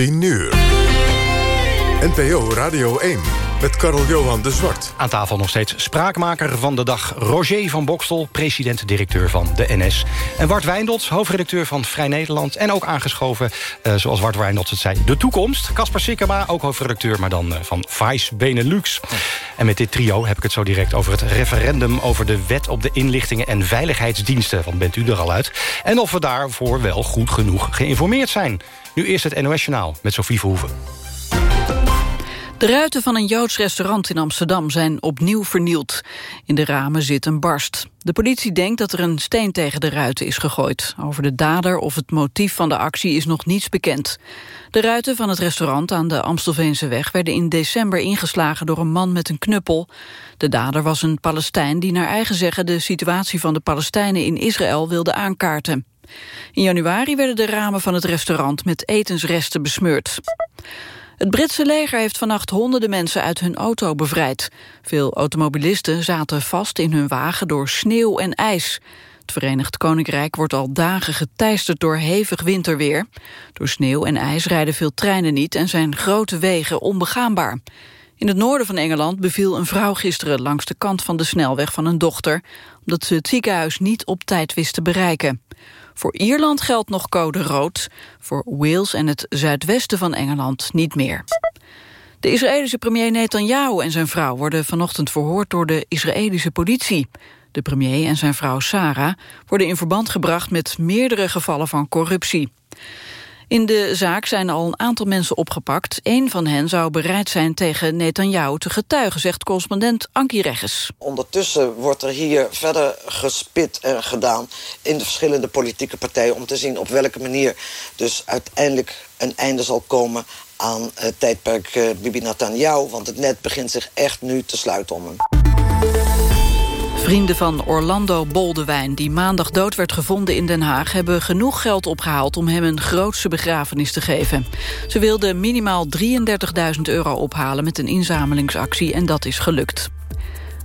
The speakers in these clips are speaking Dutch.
10 uur. NPO Radio 1 met Karel-Johan de Zwart. Aan tafel nog steeds spraakmaker van de dag Roger van Bokstel... president-directeur van de NS. En Wart Wijndels, hoofdredacteur van Vrij Nederland... en ook aangeschoven, uh, zoals Wart Wijndels het zei, de toekomst. Kasper Sikkema, ook hoofdredacteur, maar dan uh, van Vice Benelux. En met dit trio heb ik het zo direct over het referendum... over de wet op de inlichtingen en veiligheidsdiensten. Want bent u er al uit? En of we daarvoor wel goed genoeg geïnformeerd zijn. Nu eerst het NOS Journaal met Sofie Verhoeven. De ruiten van een Joods restaurant in Amsterdam zijn opnieuw vernield. In de ramen zit een barst. De politie denkt dat er een steen tegen de ruiten is gegooid. Over de dader of het motief van de actie is nog niets bekend. De ruiten van het restaurant aan de Amstelveense weg... werden in december ingeslagen door een man met een knuppel. De dader was een Palestijn die naar eigen zeggen... de situatie van de Palestijnen in Israël wilde aankaarten. In januari werden de ramen van het restaurant met etensresten besmeurd. Het Britse leger heeft vannacht honderden mensen uit hun auto bevrijd. Veel automobilisten zaten vast in hun wagen door sneeuw en ijs. Het Verenigd Koninkrijk wordt al dagen geteisterd door hevig winterweer. Door sneeuw en ijs rijden veel treinen niet en zijn grote wegen onbegaanbaar. In het noorden van Engeland beviel een vrouw gisteren langs de kant van de snelweg van een dochter, omdat ze het ziekenhuis niet op tijd wist te bereiken. Voor Ierland geldt nog code rood, voor Wales en het zuidwesten van Engeland niet meer. De Israëlische premier Netanyahu en zijn vrouw worden vanochtend verhoord door de Israëlische politie. De premier en zijn vrouw Sarah worden in verband gebracht met meerdere gevallen van corruptie. In de zaak zijn al een aantal mensen opgepakt. Eén van hen zou bereid zijn tegen Netanyahu te getuigen, zegt correspondent Ankie Regges. Ondertussen wordt er hier verder gespit en gedaan in de verschillende politieke partijen... om te zien op welke manier dus uiteindelijk een einde zal komen aan het tijdperk eh, Bibi Netanyahu. Want het net begint zich echt nu te sluiten om hem. Vrienden van Orlando Boldewijn, die maandag dood werd gevonden in Den Haag... hebben genoeg geld opgehaald om hem een grootse begrafenis te geven. Ze wilden minimaal 33.000 euro ophalen met een inzamelingsactie... en dat is gelukt.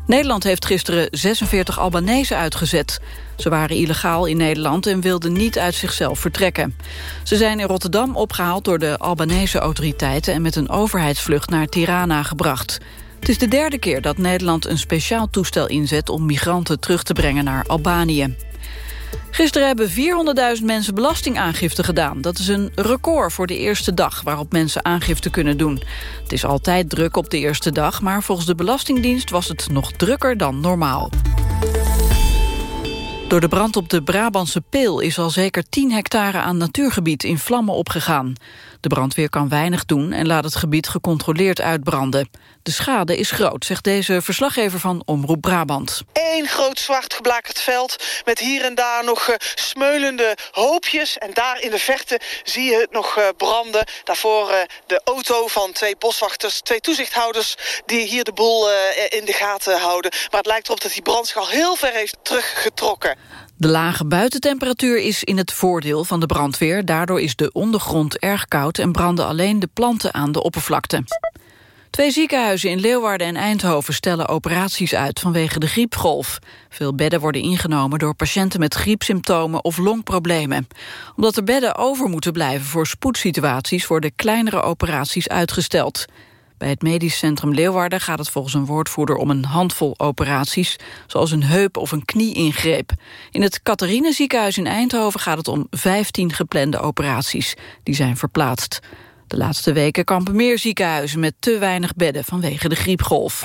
Nederland heeft gisteren 46 Albanese uitgezet. Ze waren illegaal in Nederland en wilden niet uit zichzelf vertrekken. Ze zijn in Rotterdam opgehaald door de Albanese autoriteiten... en met een overheidsvlucht naar Tirana gebracht... Het is de derde keer dat Nederland een speciaal toestel inzet... om migranten terug te brengen naar Albanië. Gisteren hebben 400.000 mensen belastingaangifte gedaan. Dat is een record voor de eerste dag waarop mensen aangifte kunnen doen. Het is altijd druk op de eerste dag... maar volgens de Belastingdienst was het nog drukker dan normaal. Door de brand op de Brabantse Peel is al zeker 10 hectare aan natuurgebied in vlammen opgegaan. De brandweer kan weinig doen en laat het gebied gecontroleerd uitbranden. De schade is groot, zegt deze verslaggever van Omroep Brabant. Eén groot zwart geblakerd veld met hier en daar nog uh, smeulende hoopjes. En daar in de verte zie je het nog uh, branden. Daarvoor uh, de auto van twee boswachters, twee toezichthouders... die hier de boel in de gaten houden. Maar het lijkt erop dat die brand zich al heel ver heeft teruggetrokken. De lage buitentemperatuur is in het voordeel van de brandweer. Daardoor is de ondergrond erg koud en branden alleen de planten aan de oppervlakte. Twee ziekenhuizen in Leeuwarden en Eindhoven stellen operaties uit vanwege de griepgolf. Veel bedden worden ingenomen door patiënten met griepsymptomen of longproblemen. Omdat er bedden over moeten blijven voor spoedsituaties worden kleinere operaties uitgesteld. Bij het medisch centrum Leeuwarden gaat het volgens een woordvoerder om een handvol operaties, zoals een heup- of een knie-ingreep. In het Catharine ziekenhuis in Eindhoven gaat het om 15 geplande operaties. Die zijn verplaatst. De laatste weken kampen meer ziekenhuizen met te weinig bedden vanwege de griepgolf.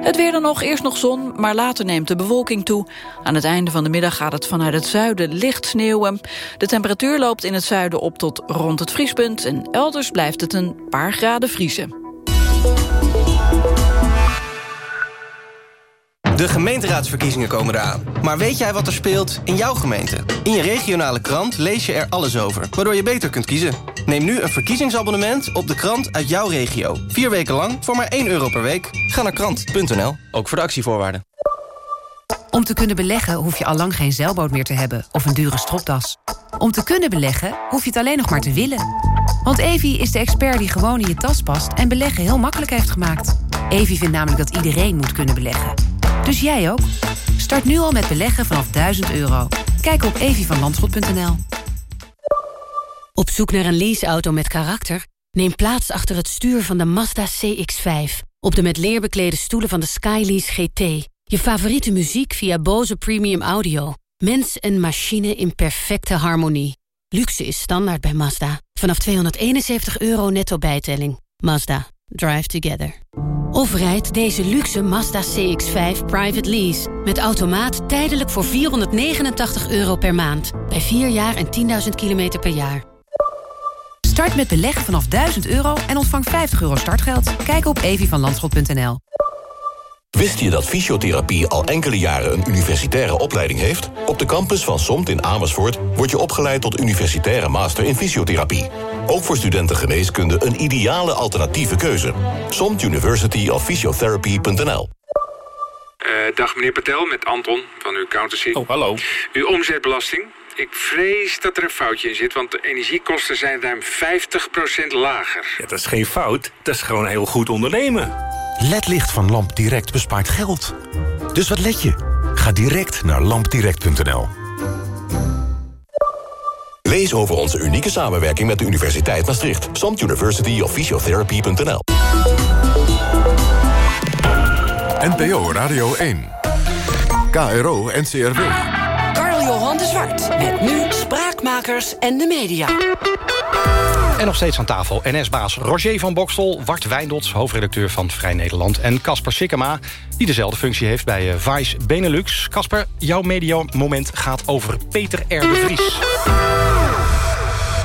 Het weer dan nog, eerst nog zon, maar later neemt de bewolking toe. Aan het einde van de middag gaat het vanuit het zuiden licht sneeuwen. De temperatuur loopt in het zuiden op tot rond het vriespunt... en elders blijft het een paar graden vriezen. De gemeenteraadsverkiezingen komen eraan. Maar weet jij wat er speelt in jouw gemeente? In je regionale krant lees je er alles over, waardoor je beter kunt kiezen. Neem nu een verkiezingsabonnement op de krant uit jouw regio. Vier weken lang voor maar 1 euro per week. Ga naar krant.nl, ook voor de actievoorwaarden. Om te kunnen beleggen hoef je al lang geen zeilboot meer te hebben of een dure stropdas. Om te kunnen beleggen hoef je het alleen nog maar te willen. Want Evi is de expert die gewoon in je tas past en beleggen heel makkelijk heeft gemaakt. Evi vindt namelijk dat iedereen moet kunnen beleggen. Dus jij ook? Start nu al met beleggen vanaf 1000 euro. Kijk op evievanlandschot.nl. Op zoek naar een leaseauto met karakter? Neem plaats achter het stuur van de Mazda CX-5. Op de met leer beklede stoelen van de Skylease GT. Je favoriete muziek via Bose Premium Audio. Mens en machine in perfecte harmonie. Luxe is standaard bij Mazda. Vanaf 271 euro netto bijtelling. Mazda. Drive together. Of rijd deze luxe Mazda CX-5 private lease. Met automaat tijdelijk voor 489 euro per maand. Bij 4 jaar en 10.000 kilometer per jaar. Start met beleggen vanaf 1000 euro en ontvang 50 euro startgeld. Kijk op evievanlandschot.nl. Wist je dat fysiotherapie al enkele jaren een universitaire opleiding heeft? Op de campus van SOMT in Amersfoort word je opgeleid tot universitaire master in fysiotherapie. Ook voor studenten geneeskunde een ideale alternatieve keuze. SOMT University of Physiotherapy.nl uh, Dag meneer Patel, met Anton van uw accountancy. Oh, hallo. Uw omzetbelasting. Ik vrees dat er een foutje in zit, want de energiekosten zijn ruim 50% lager. Ja, dat is geen fout, dat is gewoon heel goed ondernemen. LED-licht van LampDirect bespaart geld. Dus wat let je? Ga direct naar lampdirect.nl. Lees over onze unieke samenwerking met de Universiteit Maastricht. Samt University of Physiotherapy.nl NPO Radio 1. KRO NCRW. Carl-Johan de Zwart. Met nu Spraakmakers en de media. En nog steeds aan tafel NS-baas Roger van Bokstel... Wart Wijndots, hoofdredacteur van Vrij Nederland... en Casper Sikkema, die dezelfde functie heeft bij eh, Vice Benelux. Casper, jouw mediamoment gaat over Peter R. de Vries.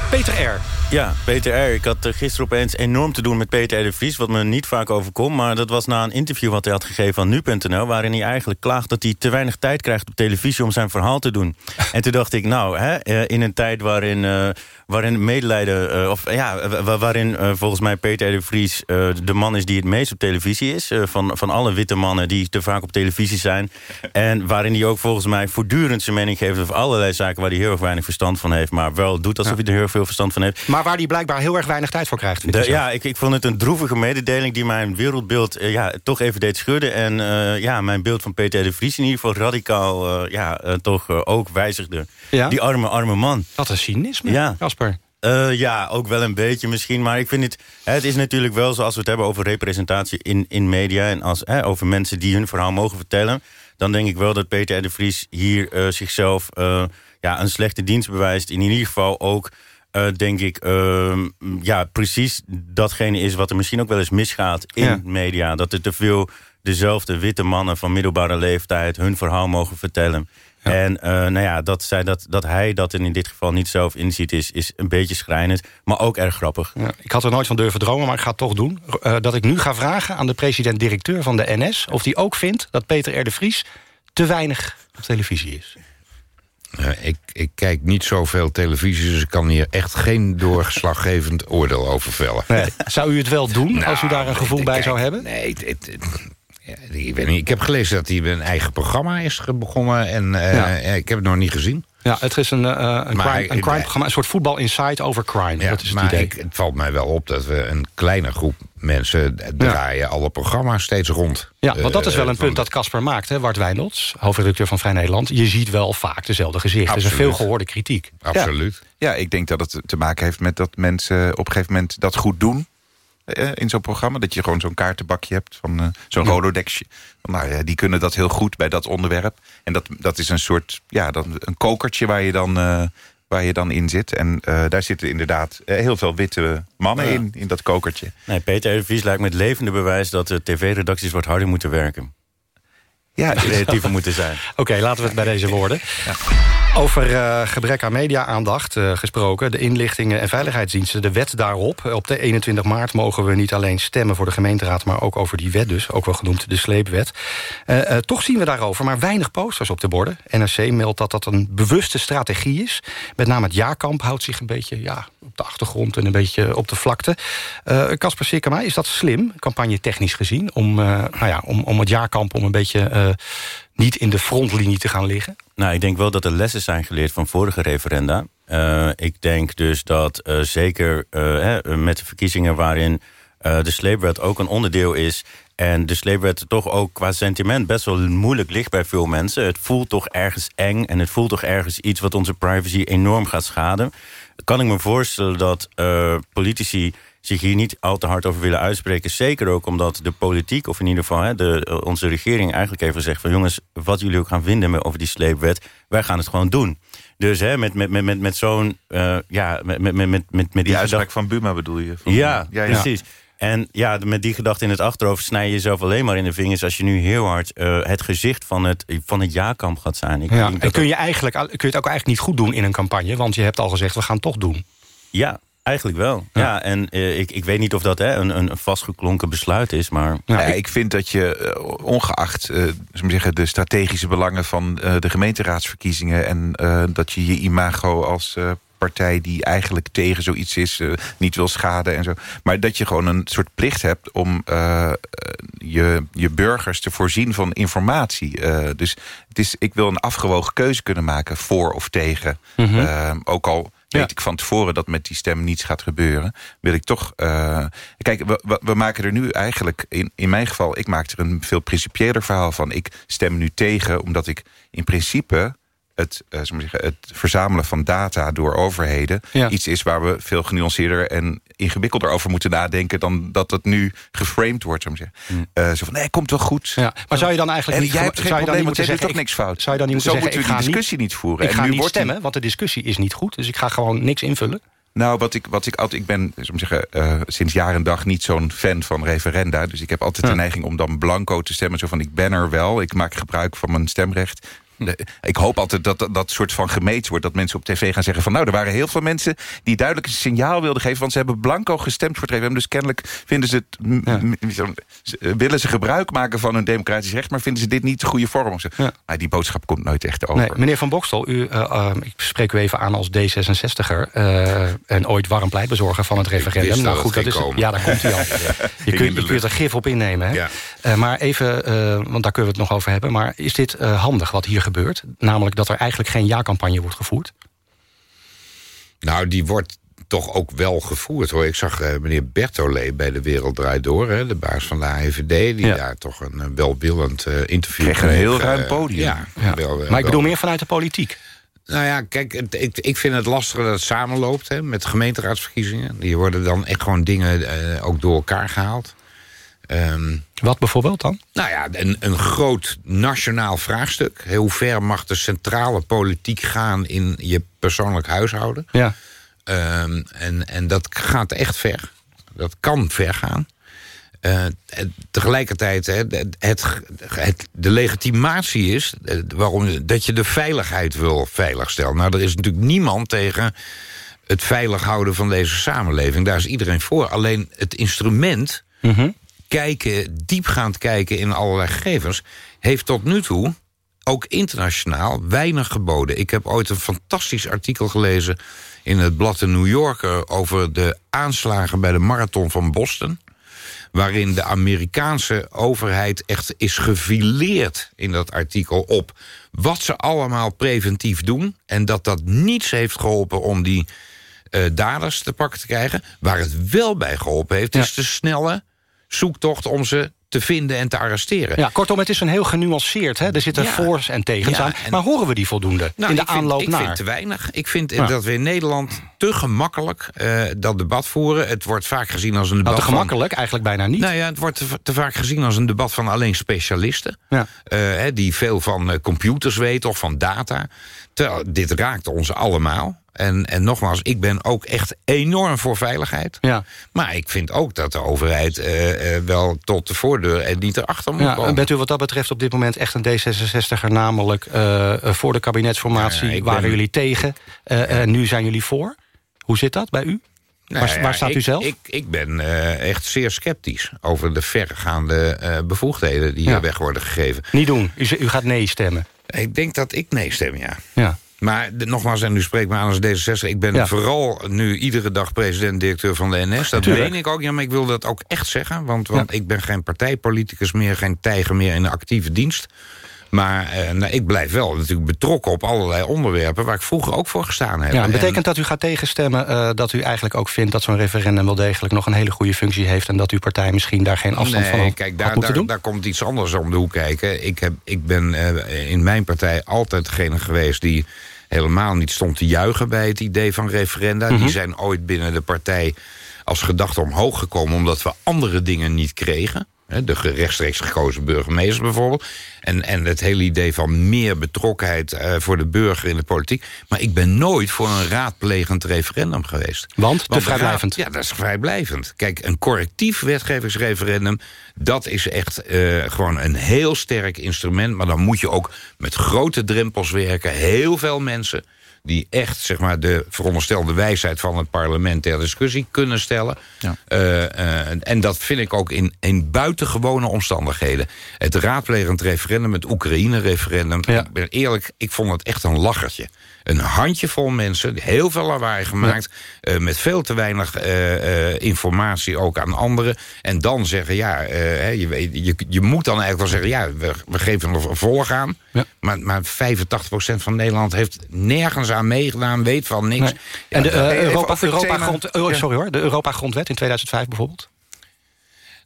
Peter R. Ja, Peter R. Ik had gisteren opeens enorm te doen met Peter R. de Vries... wat me niet vaak overkomt, maar dat was na een interview... wat hij had gegeven aan Nu.nl... waarin hij eigenlijk klaagt dat hij te weinig tijd krijgt op televisie... om zijn verhaal te doen. en toen dacht ik, nou, hè, eh, in een tijd waarin... Uh, waarin medelijden, uh, of ja, waarin uh, volgens mij Peter R. de Vries de man is die het meest op televisie is. van, van alle witte mannen die te vaak op televisie zijn. En waarin hij ook volgens mij voortdurend zijn mening geeft over allerlei zaken waar hij heel erg weinig verstand van heeft. Maar wel doet alsof hij er heel veel verstand van heeft. Maar waar hij blijkbaar heel erg weinig tijd voor krijgt. De, ja, ik, ik vond het een droevige mededeling die mijn wereldbeeld ja, toch even deed schudden. En ja, mijn beeld van Peter de Vries in ieder geval radicaal ja, toch ook wijzigde. Ja? Die arme, arme man. Dat is cynisme, ja. Kasper. Uh, ja, ook wel een beetje misschien. Maar ik vind het... Het is natuurlijk wel zoals we het hebben over representatie in, in media... en als, hè, over mensen die hun verhaal mogen vertellen... dan denk ik wel dat Peter R. de Vries hier uh, zichzelf uh, ja, een slechte dienst bewijst. In ieder geval ook, denk ik... Ehm, ja, precies datgene is wat er misschien ook wel eens misgaat in ja. media. Dat er te veel dezelfde witte mannen van middelbare leeftijd... hun verhaal mogen vertellen... Ja. En uh, nou ja, dat, zij dat, dat hij dat in dit geval niet zelf inziet is, is een beetje schrijnend. Maar ook erg grappig. Ja, ik had er nooit van durven dromen, maar ik ga het toch doen. Uh, dat ik nu ga vragen aan de president-directeur van de NS... of die ook vindt dat Peter R. de Vries te weinig op televisie is. Uh, ik, ik, kijk niet zoveel televisie, dus ik kan hier echt geen doorslaggevend oordeel over vellen. Nee. Zou u het wel doen, nou, als u daar een gevoel bij kijk, zou hebben? Nee, het, het, ja, ik, weet niet. ik heb gelezen dat hij een eigen programma is begonnen. En uh, ja. ik heb het nog niet gezien. Ja, het is een, uh, een crime, een crime programma, een soort voetbal insight over crime. Ja, dat is het maar idee. Ik, het valt mij wel op dat we een kleine groep mensen draaien ja. alle programma's steeds rond. Ja, want dat is wel een punt dat Casper maakt, hè, Bart Wijnolds, hoofdredacteur van Vrij Nederland. Je ziet wel vaak dezelfde gezichten. Het is een veel gehoorde kritiek. Absoluut. Ja. ja, ik denk dat het te maken heeft met dat mensen op een gegeven moment dat goed doen in zo'n programma. Dat je gewoon zo'n kaartenbakje hebt, van uh, zo'n ja. rolodexje. Nou ja, die kunnen dat heel goed bij dat onderwerp. En dat, dat is een soort, ja, dan, een kokertje waar je dan, uh, waar je dan in zit. En uh, daar zitten inderdaad heel veel witte mannen ja. in, in dat kokertje. Nee, Peter R. Vries lijkt met levende bewijs... dat de tv-redacties wat harder moeten werken. Ja, creatiever moeten zijn. Oké, okay, laten we het bij deze woorden. Ja. Over uh, gebrek aan media-aandacht uh, gesproken. De inlichtingen en veiligheidsdiensten, de wet daarop. Op de 21 maart mogen we niet alleen stemmen voor de gemeenteraad... maar ook over die wet dus, ook wel genoemd de sleepwet. Uh, toch zien we daarover maar weinig posters op de borden. NRC meldt dat dat een bewuste strategie is. Met name het jaarkamp houdt zich een beetje ja, op de achtergrond... en een beetje op de vlakte. Casper Sikkema, is dat slim, campagne technisch gezien... om, nou ja, om, om het jaarkamp om een beetje niet in de frontlinie te gaan liggen? Nou, ik denk wel dat er lessen zijn geleerd van vorige referenda. Uh, ik denk dus dat uh, zeker uh, met de verkiezingen waarin de sleepwet ook een onderdeel is... en de sleepwet toch ook qua sentiment best wel moeilijk ligt bij veel mensen. Het voelt toch ergens eng en het voelt toch ergens iets wat onze privacy enorm gaat schaden. Kan ik me voorstellen dat uh, politici zich hier niet al te hard over willen uitspreken. Zeker ook omdat de politiek, of in ieder geval hè, de, onze regering... eigenlijk even zegt van jongens, wat jullie ook gaan vinden over die sleepwet... wij gaan het gewoon doen. Dus hè, met, met, met, met, met zo'n... Uh, ja, met, met, met, met, met die, die uitspraak van Buma bedoel je? Van, ja, ja, precies. En ja, met die gedachte in het achterhoofd snij je jezelf alleen maar in de vingers... als je nu heel hard uh, het gezicht van het, van het ja-kamp gaat zijn. Ik ja, en kun je, eigenlijk, kun je het ook eigenlijk niet goed doen in een campagne? Want je hebt al gezegd, we gaan het toch doen. Ja, Eigenlijk wel, ja. en uh, ik, ik weet niet of dat hè, een, een vastgeklonken besluit is, maar... Ja, ik, ik, vind dat je, uh, ongeacht uh, zeggen, de strategische belangen van de gemeenteraadsverkiezingen... en dat je je imago als partij die eigenlijk tegen zoiets is, niet wil schaden en zo... maar dat je gewoon een soort plicht hebt om je, je burgers te voorzien van informatie. dus het is, ik wil een afgewogen keuze kunnen maken voor of tegen. Mm -hmm. ook al weet ik van tevoren dat met die stem niets gaat gebeuren... wil ik toch... Uh, kijk, we, we, maken er nu eigenlijk... In, in mijn geval, ik maak er een veel principiëler verhaal van. Ik stem nu tegen, omdat ik in principe het, uh, zeggen, het verzamelen van data door overheden... iets is waar we veel genuanceerder en ingewikkelder over moeten nadenken... dan dat het nu geframed wordt. Zo, mm. uh, zo van, nee, komt wel goed. Ja, maar zou je dan eigenlijk en niet... Jij hebt geen probleem, want jij doet toch niks fout. Zou je dan niet zo moeten zeggen, moeten we die discussie niet, voeren. Ik en ga nu niet wordt stemmen, want de discussie is niet goed. Dus ik ga gewoon niks invullen. Nou, wat ik, wat ik altijd, ik ben om zeggen, uh, sinds jaar en dag niet zo'n fan van referenda. Dus ik heb altijd de neiging om dan blanco te stemmen. Zo van, ik ben er wel, ik maak gebruik van mijn stemrecht. Ik hoop altijd dat dat soort van gemeten wordt. Dat mensen op tv gaan zeggen van... nou, er waren heel veel mensen die duidelijk een signaal wilden geven... want ze hebben blanco gestemd voor het referendum. Dus kennelijk vinden ze het, willen ze gebruik maken van hun democratisch recht... maar vinden ze dit niet de goede vorm. Ja. Maar die boodschap komt nooit echt over. Nee, meneer Van Bokstel, u, uh, uh, ik spreek u even aan als D66er... Uh, en ooit warm pleitbezorger van het referendum. Nou goed, dat is, ja, daar komt hij al. je, kunt, je kunt er gif op innemen. Hè? Ja. maar even, want daar kunnen we het nog over hebben... maar is dit handig wat hier gebeurt? Namelijk dat er eigenlijk geen ja-campagne wordt gevoerd? Nou, die wordt toch ook wel gevoerd hoor. Ik zag uh, meneer Bertolé bij de Wereld Draait Door, hè, de baas van de AIVD, die daar toch een uh, welwillend uh, interview kreeg. een heel ruim podium. Ja, ja. Wel, maar ik bedoel meer vanuit de politiek. Nou ja, kijk, het, ik, ik vind het lastig dat het samenloopt hè, met de gemeenteraadsverkiezingen. Die worden dan echt gewoon dingen ook door elkaar gehaald. Um, Wat bijvoorbeeld dan? Nou ja, een, een groot nationaal vraagstuk. Hoe ver mag de centrale politiek gaan in je persoonlijk huishouden? Ja. Um, en, en dat gaat echt ver. Dat kan ver gaan. Uh, tegelijkertijd, hè, het, het, de legitimatie is eh, waarom, dat je de veiligheid wil veiligstellen. Nou, er is natuurlijk niemand tegen het veilig houden van deze samenleving. Daar is iedereen voor. Alleen het instrument mm -hmm kijken, diepgaand kijken in allerlei gegevens... heeft tot nu toe, ook internationaal, weinig geboden. Ik heb ooit een fantastisch artikel gelezen in het blad de New Yorker... over de aanslagen bij de marathon van Boston waarin de Amerikaanse overheid echt is gefileerd in dat artikel op wat ze allemaal preventief doen... en dat dat niets heeft geholpen om die uh, daders te pakken te krijgen. Waar het wel bij geholpen heeft, is de snelle zoektocht om ze te vinden en te arresteren. Ja, kortom, het is een heel genuanceerd. Hè? Er zitten ja. voor's en tegens aan. Maar horen we die voldoende nou, in de aanloop vind, naar? Ik vind te weinig. Ik vind dat we in Nederland te gemakkelijk uh, dat debat voeren. Het wordt vaak gezien als een debat nou, te gemakkelijk? eigenlijk bijna niet. Nou ja, het wordt te, te, vaak gezien als een debat van alleen specialisten. Ja. Uh, die veel van uh, computers weten of van data. Terwijl dit raakt ons allemaal. En, en nogmaals, ik ben ook echt enorm voor veiligheid. Ja. Maar ik vind ook dat de overheid uh, uh, wel tot de voordeur en niet erachter moet ja, komen. Bent u wat dat betreft op dit moment echt een D66er... namelijk uh, voor de kabinetsformatie ja, waren ben... jullie tegen... en nu zijn jullie voor? Hoe zit dat bij u? Nou, waar, waar, staat ik, u zelf? Ik, ik ben echt zeer sceptisch over de verregaande bevoegdheden... die ja. weg worden gegeven. Niet doen. U, u gaat nee stemmen. Ik denk dat ik nee stem, ja. Ja. Maar de, nogmaals, en nu spreek me aan als D66... ik ben Ja. vooral nu iedere dag president-directeur van de NS. Dat meen ik ook, ja, maar ik wil dat ook echt zeggen. Want, want ik ben geen partijpoliticus meer, geen tijger meer in de actieve dienst. Maar eh, nou, ik blijf wel natuurlijk betrokken op allerlei onderwerpen... waar ik vroeger ook voor gestaan heb. Ja, En- betekent dat u gaat tegenstemmen eh, dat u eigenlijk ook vindt... dat zo'n referendum wel degelijk nog een hele goede functie heeft... en dat uw partij misschien daar geen afstand nee, van had, kijk, daar, daar, doen? daar komt iets anders om de hoek kijken. Ik, heb, ik ben eh, in mijn partij altijd degene geweest die helemaal niet stond te juichen bij het idee van referenda. Mhm. Die zijn ooit binnen de partij als gedachte omhoog gekomen... omdat we andere dingen niet kregen. De rechtstreeks gekozen burgemeester bijvoorbeeld. En, en het hele idee van meer betrokkenheid eh, voor de burger in de politiek. Maar ik ben nooit voor een raadplegend referendum geweest. Want? Te vrijblijvend. ja, dat is vrijblijvend. Kijk, een correctief wetgevingsreferendum... dat is echt eh, gewoon een heel sterk instrument. Maar dan moet je ook met grote drempels werken. Heel veel mensen die echt zeg maar, de veronderstelde wijsheid van het parlement ter discussie kunnen stellen. Eh, eh, en dat vind ik ook in, in buitengewone omstandigheden. Het raadplegend referendum, het Oekraïne-referendum... ik ben eerlijk, ik vond het echt een lachertje. Een handjevol mensen, heel veel lawaai gemaakt... eh, met veel te weinig eh, eh, informatie ook aan anderen. En dan zeggen, ja, je, weet- je, je moet dan eigenlijk wel zeggen... ja, we, we geven er een volg aan. Maar, maar 85% van Nederland heeft nergens aan meegedaan... weet van niks. Nee. En de Europa, Europa grond, oh, sorry hoor, de Europa-grondwet in 2005 bijvoorbeeld?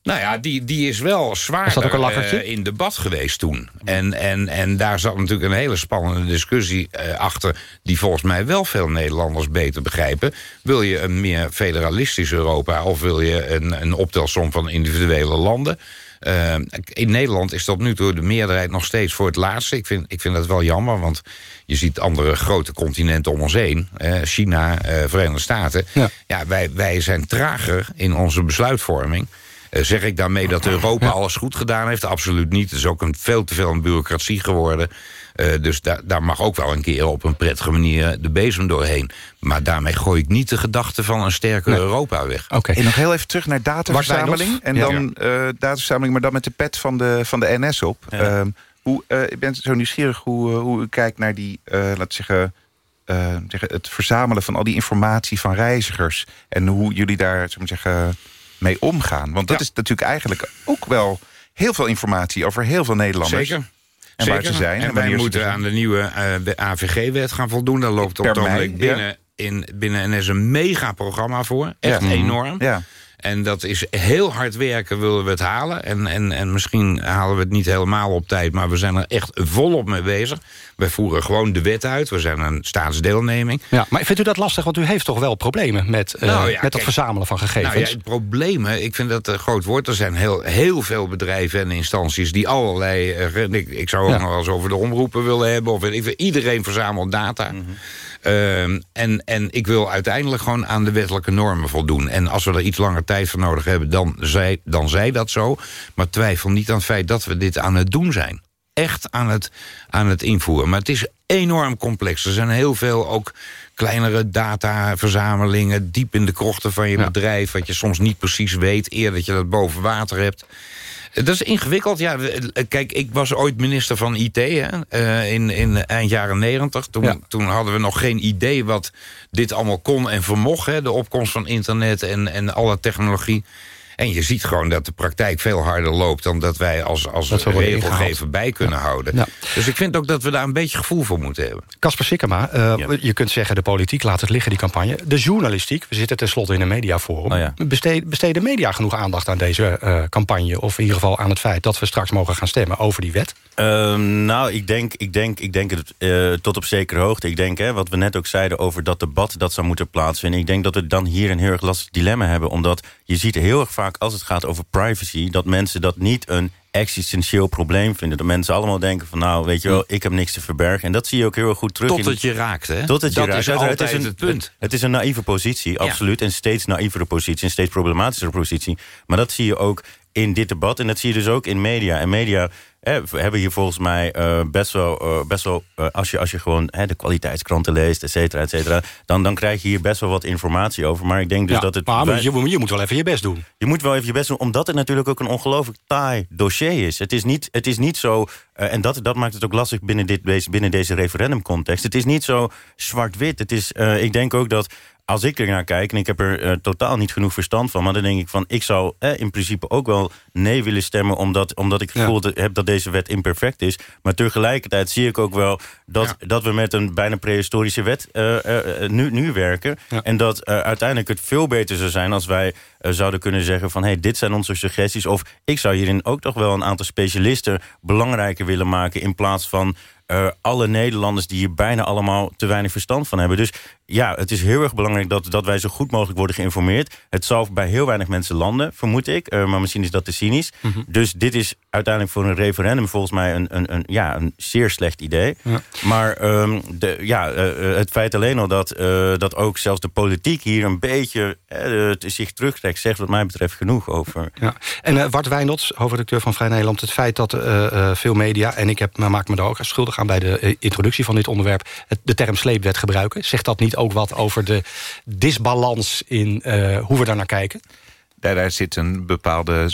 Nou ja, die, die is wel zwaar lachertje? in debat geweest toen. En, en, en daar zat natuurlijk een hele spannende discussie eh, achter... die volgens mij wel veel Nederlanders beter begrijpen. Wil je een meer federalistisch Europa... of wil je een, een optelsom van individuele landen... Eh, in Nederland is tot nu toe de meerderheid nog steeds voor het laatste. Ik vind, ik vind dat wel jammer, want je ziet andere grote continenten om ons heen. eh, China, eh, Verenigde Staten. Ja. wij, wij zijn trager in onze besluitvorming. Eh, zeg ik daarmee dat Europa alles goed gedaan heeft? Absoluut niet. Het is ook een, veel te veel een bureaucratie geworden. Eh, dus daar daar mag ook wel een keer op een prettige manier de bezem doorheen. Maar daarmee gooi ik niet de gedachte van een sterker Nee. Europa weg. En nog heel even terug naar dataverzameling. En dan eh, dataverzameling, maar dan met de pet van de, van de NS op. Ehm, hoe, eh, ik ben zo nieuwsgierig hoe, hoe u kijkt naar die, eh laten zeggen, zeggen, het verzamelen van al die informatie van reizigers. En hoe jullie daar ik maar zeggen, mee omgaan. Want dat is natuurlijk eigenlijk ook wel heel veel informatie over heel veel Nederlanders. Zeker. En Zeker. waar ze zijn. En en wij moeten zijn. aan de nieuwe eh, AVG-wet gaan voldoen. Daar loopt op het ja. binnen, in, binnen NS een mega-programma voor. Echt Ja. Mhm. enorm. Ja. En dat is heel hard werken, willen we het halen. En, en, en misschien halen we het niet helemaal op tijd... maar we zijn er echt volop mee bezig. Wij voeren gewoon de wet uit. We zijn een staatsdeelneming. Ja, maar vindt u dat lastig? Want u heeft toch wel problemen met, Nou ja, met het kijk, verzamelen van gegevens? Nou ja, hè, ik vind dat een groot woord. Er zijn heel, heel veel bedrijven en instanties die allerlei... eh, ik, ik zou ook Ja. nog wel eens over de omroepen willen hebben. Of iedereen verzamelt data. Mhm. Ehm, en, en ik wil uiteindelijk gewoon aan de wettelijke normen voldoen. En als we er iets langer tijd voor nodig hebben, dan zij, dan zij dat zo. Maar twijfel niet aan het feit dat we dit aan het doen zijn. Echt aan het, aan het invoeren. Maar het is enorm complex. Er zijn heel veel ook kleinere dataverzamelingen... diep in de krochten van je bedrijf... wat je soms niet precies weet... eer dat je dat boven water hebt. Dat is ingewikkeld. Ja, kijk, ik was ooit minister van IT hè, eh, in, in eind jaren negentig. Toen, Ja. toen hadden we nog geen idee wat dit allemaal kon en vermocht. Hè, de opkomst van internet en, en alle technologie. En je ziet gewoon dat de praktijk veel harder loopt... dan dat wij als, als Dat regelgever bij kunnen houden. Ja. Dus ik vind ook dat we daar een beetje gevoel voor moeten hebben. Casper Sikkema, eh, je kunt zeggen de politiek laat het liggen, die campagne. De journalistiek, we zitten tenslotte in een mediaforum. Oh ja. Besteed- besteden media genoeg aandacht aan deze eh, campagne? Of in ieder geval aan het feit dat we straks mogen gaan stemmen over die wet? Ehm, nou, ik denk, ik denk, ik denk het eh, tot op zekere hoogte. Ik denk, hè, wat we net ook zeiden over dat debat dat zou moeten plaatsvinden. Ik denk dat we dan hier een heel erg lastig dilemma hebben. Omdat je ziet heel erg vaak als het gaat over privacy... dat mensen dat niet een existentieel probleem vinden. Dat mensen allemaal denken van nou, weet je wel, ik heb niks te verbergen. En dat zie je ook heel goed terug. Tot in- het je raakt, hè? Tot het je Dat raakt. is Uiteraard, altijd een, het punt. Het, het is een naïeve positie, absoluut. En steeds naïevere positie, een steeds problematischer positie. Maar dat zie je ook in dit debat. En dat zie je dus ook in media. En media we hebben hier volgens mij eh, best wel... eh, best wel eh, als, je, als je gewoon hè, de kwaliteitskranten leest, et cetera, et cetera... Dan, dan krijg je hier best wel wat informatie over. Maar ik denk dus Ja, dat het... maar wij- je, je moet wel even je best doen. je moet wel even je best doen, omdat het natuurlijk ook een ongelooflijk taai dossier is. Het is niet, het is niet zo, en dat, dat maakt het ook lastig binnen, dit, deze- binnen deze referendumcontext. Het is niet zo zwart-wit. Het is, ik denk ook dat als ik er naar kijk, en ik heb er eh, totaal niet genoeg verstand van... maar dan denk ik van, ik zou eh, in principe ook wel nee willen stemmen... omdat, omdat ik het gevoel heb dat deze wet imperfect is. Maar tegelijkertijd zie ik ook wel dat, dat we met een bijna prehistorische wet eh, nu, nu werken. En dat uiteindelijk het veel beter zou zijn als wij zouden kunnen zeggen van... hey, dit zijn onze suggesties. Of ik zou hierin ook toch wel een aantal specialisten belangrijker willen maken... in plaats van alle Nederlanders die hier bijna allemaal te weinig verstand van hebben. Dus ja, het is heel erg belangrijk dat, dat wij zo goed mogelijk worden geïnformeerd. Het zal bij heel weinig mensen landen, vermoed ik. Uh, maar misschien is dat te cynisch. Mhm. Dus dit is uiteindelijk voor een referendum volgens mij een, een, een, ja, een zeer slecht idee. Ja. Maar ehm, de, ja, uh, het feit alleen al dat, uh, dat ook zelfs de politiek hier een beetje zich terugtrekt... zegt wat mij betreft genoeg over. Ja. En Bart Wijnolds, hoofdredacteur van Vrij Nederland... het feit dat veel media, en ik heb, maak me daar ook schuldig aan... bij de introductie van dit onderwerp, het, de term sleepwet gebruiken. Zegt dat niet ook wat over de disbalans in uh, hoe we daar naar kijken? Daar, daar zit een bepaalde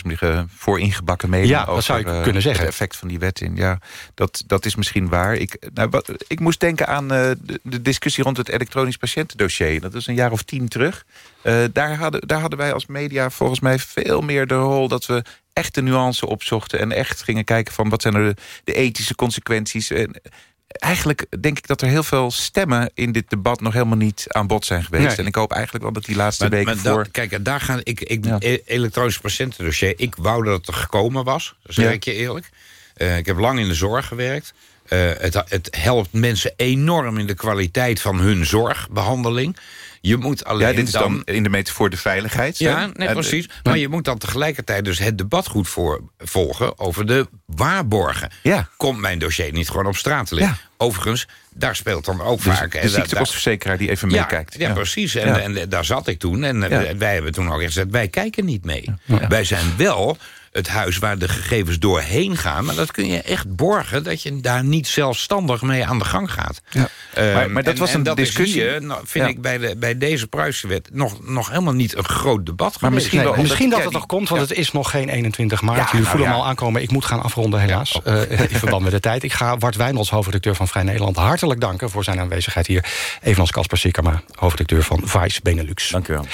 vooringebakken mening ja, over dat zou ik kunnen zeggen. het effect van die wet in. Ja, dat, dat is misschien waar. Ik, nou, wat, ik moest denken aan uh, de, de, discussie rond het elektronisch patiëntendossier. Dat is een jaar of tien terug. Uh, daar, hadden, daar hadden wij als media volgens mij veel meer de rol... dat we echt de nuance opzochten en echt gingen kijken... van wat zijn er de, de ethische consequenties... En, eigenlijk denk ik dat er heel veel stemmen in dit debat nog helemaal niet aan bod zijn geweest. Nee. En ik hoop eigenlijk wel dat die laatste Maar, weken maar voor... dat- kijk, daar gaan ik, ik e- elektronisch patiëntendossier. Ik wou dat het er gekomen was, zeg Ja. ik je eerlijk. Eh, ik heb lang in de zorg gewerkt. Eh, het, het helpt mensen enorm in de kwaliteit van hun zorgbehandeling. Je moet alleen Ja, dit is dan in de metafoor de veiligheid. Ja, nee, En- precies. Maar je moet dan tegelijkertijd dus het debat goed voor, volgen over de waarborgen. Ja. Komt mijn dossier niet gewoon op straat te liggen? Overigens, daar speelt dan ook Dus vaak... de ziektekostenverzekeraar die even meekijkt. Ja, precies. En, Ja. en daar zat ik toen. En eh, wij hebben toen ook gezegd, wij kijken niet mee. Wij zijn wel het huis waar de gegevens doorheen gaan. Maar dat kun je echt borgen dat je daar niet zelfstandig mee aan de gang gaat. Ja. Maar- maar dat en- was en een dat discussie. Hier, nou, vind Ja. ik bij, de, bij deze prijswet nog, nog helemaal niet een groot debat geweest. misschien Nee, wel, misschien dat ja, het nog komt, want ja. het is nog geen 21 maart. Ja, Jullie nou voelen ja. hem al aankomen. Ik moet gaan afronden helaas, eh, in verband met de tijd. Ik ga Bart Wijnolds, hoofdredacteur van Vrij Nederland... hartelijk danken voor zijn aanwezigheid hier. Evenals Casper Sikkema, hoofdredacteur van Vice Benelux. Dank u wel.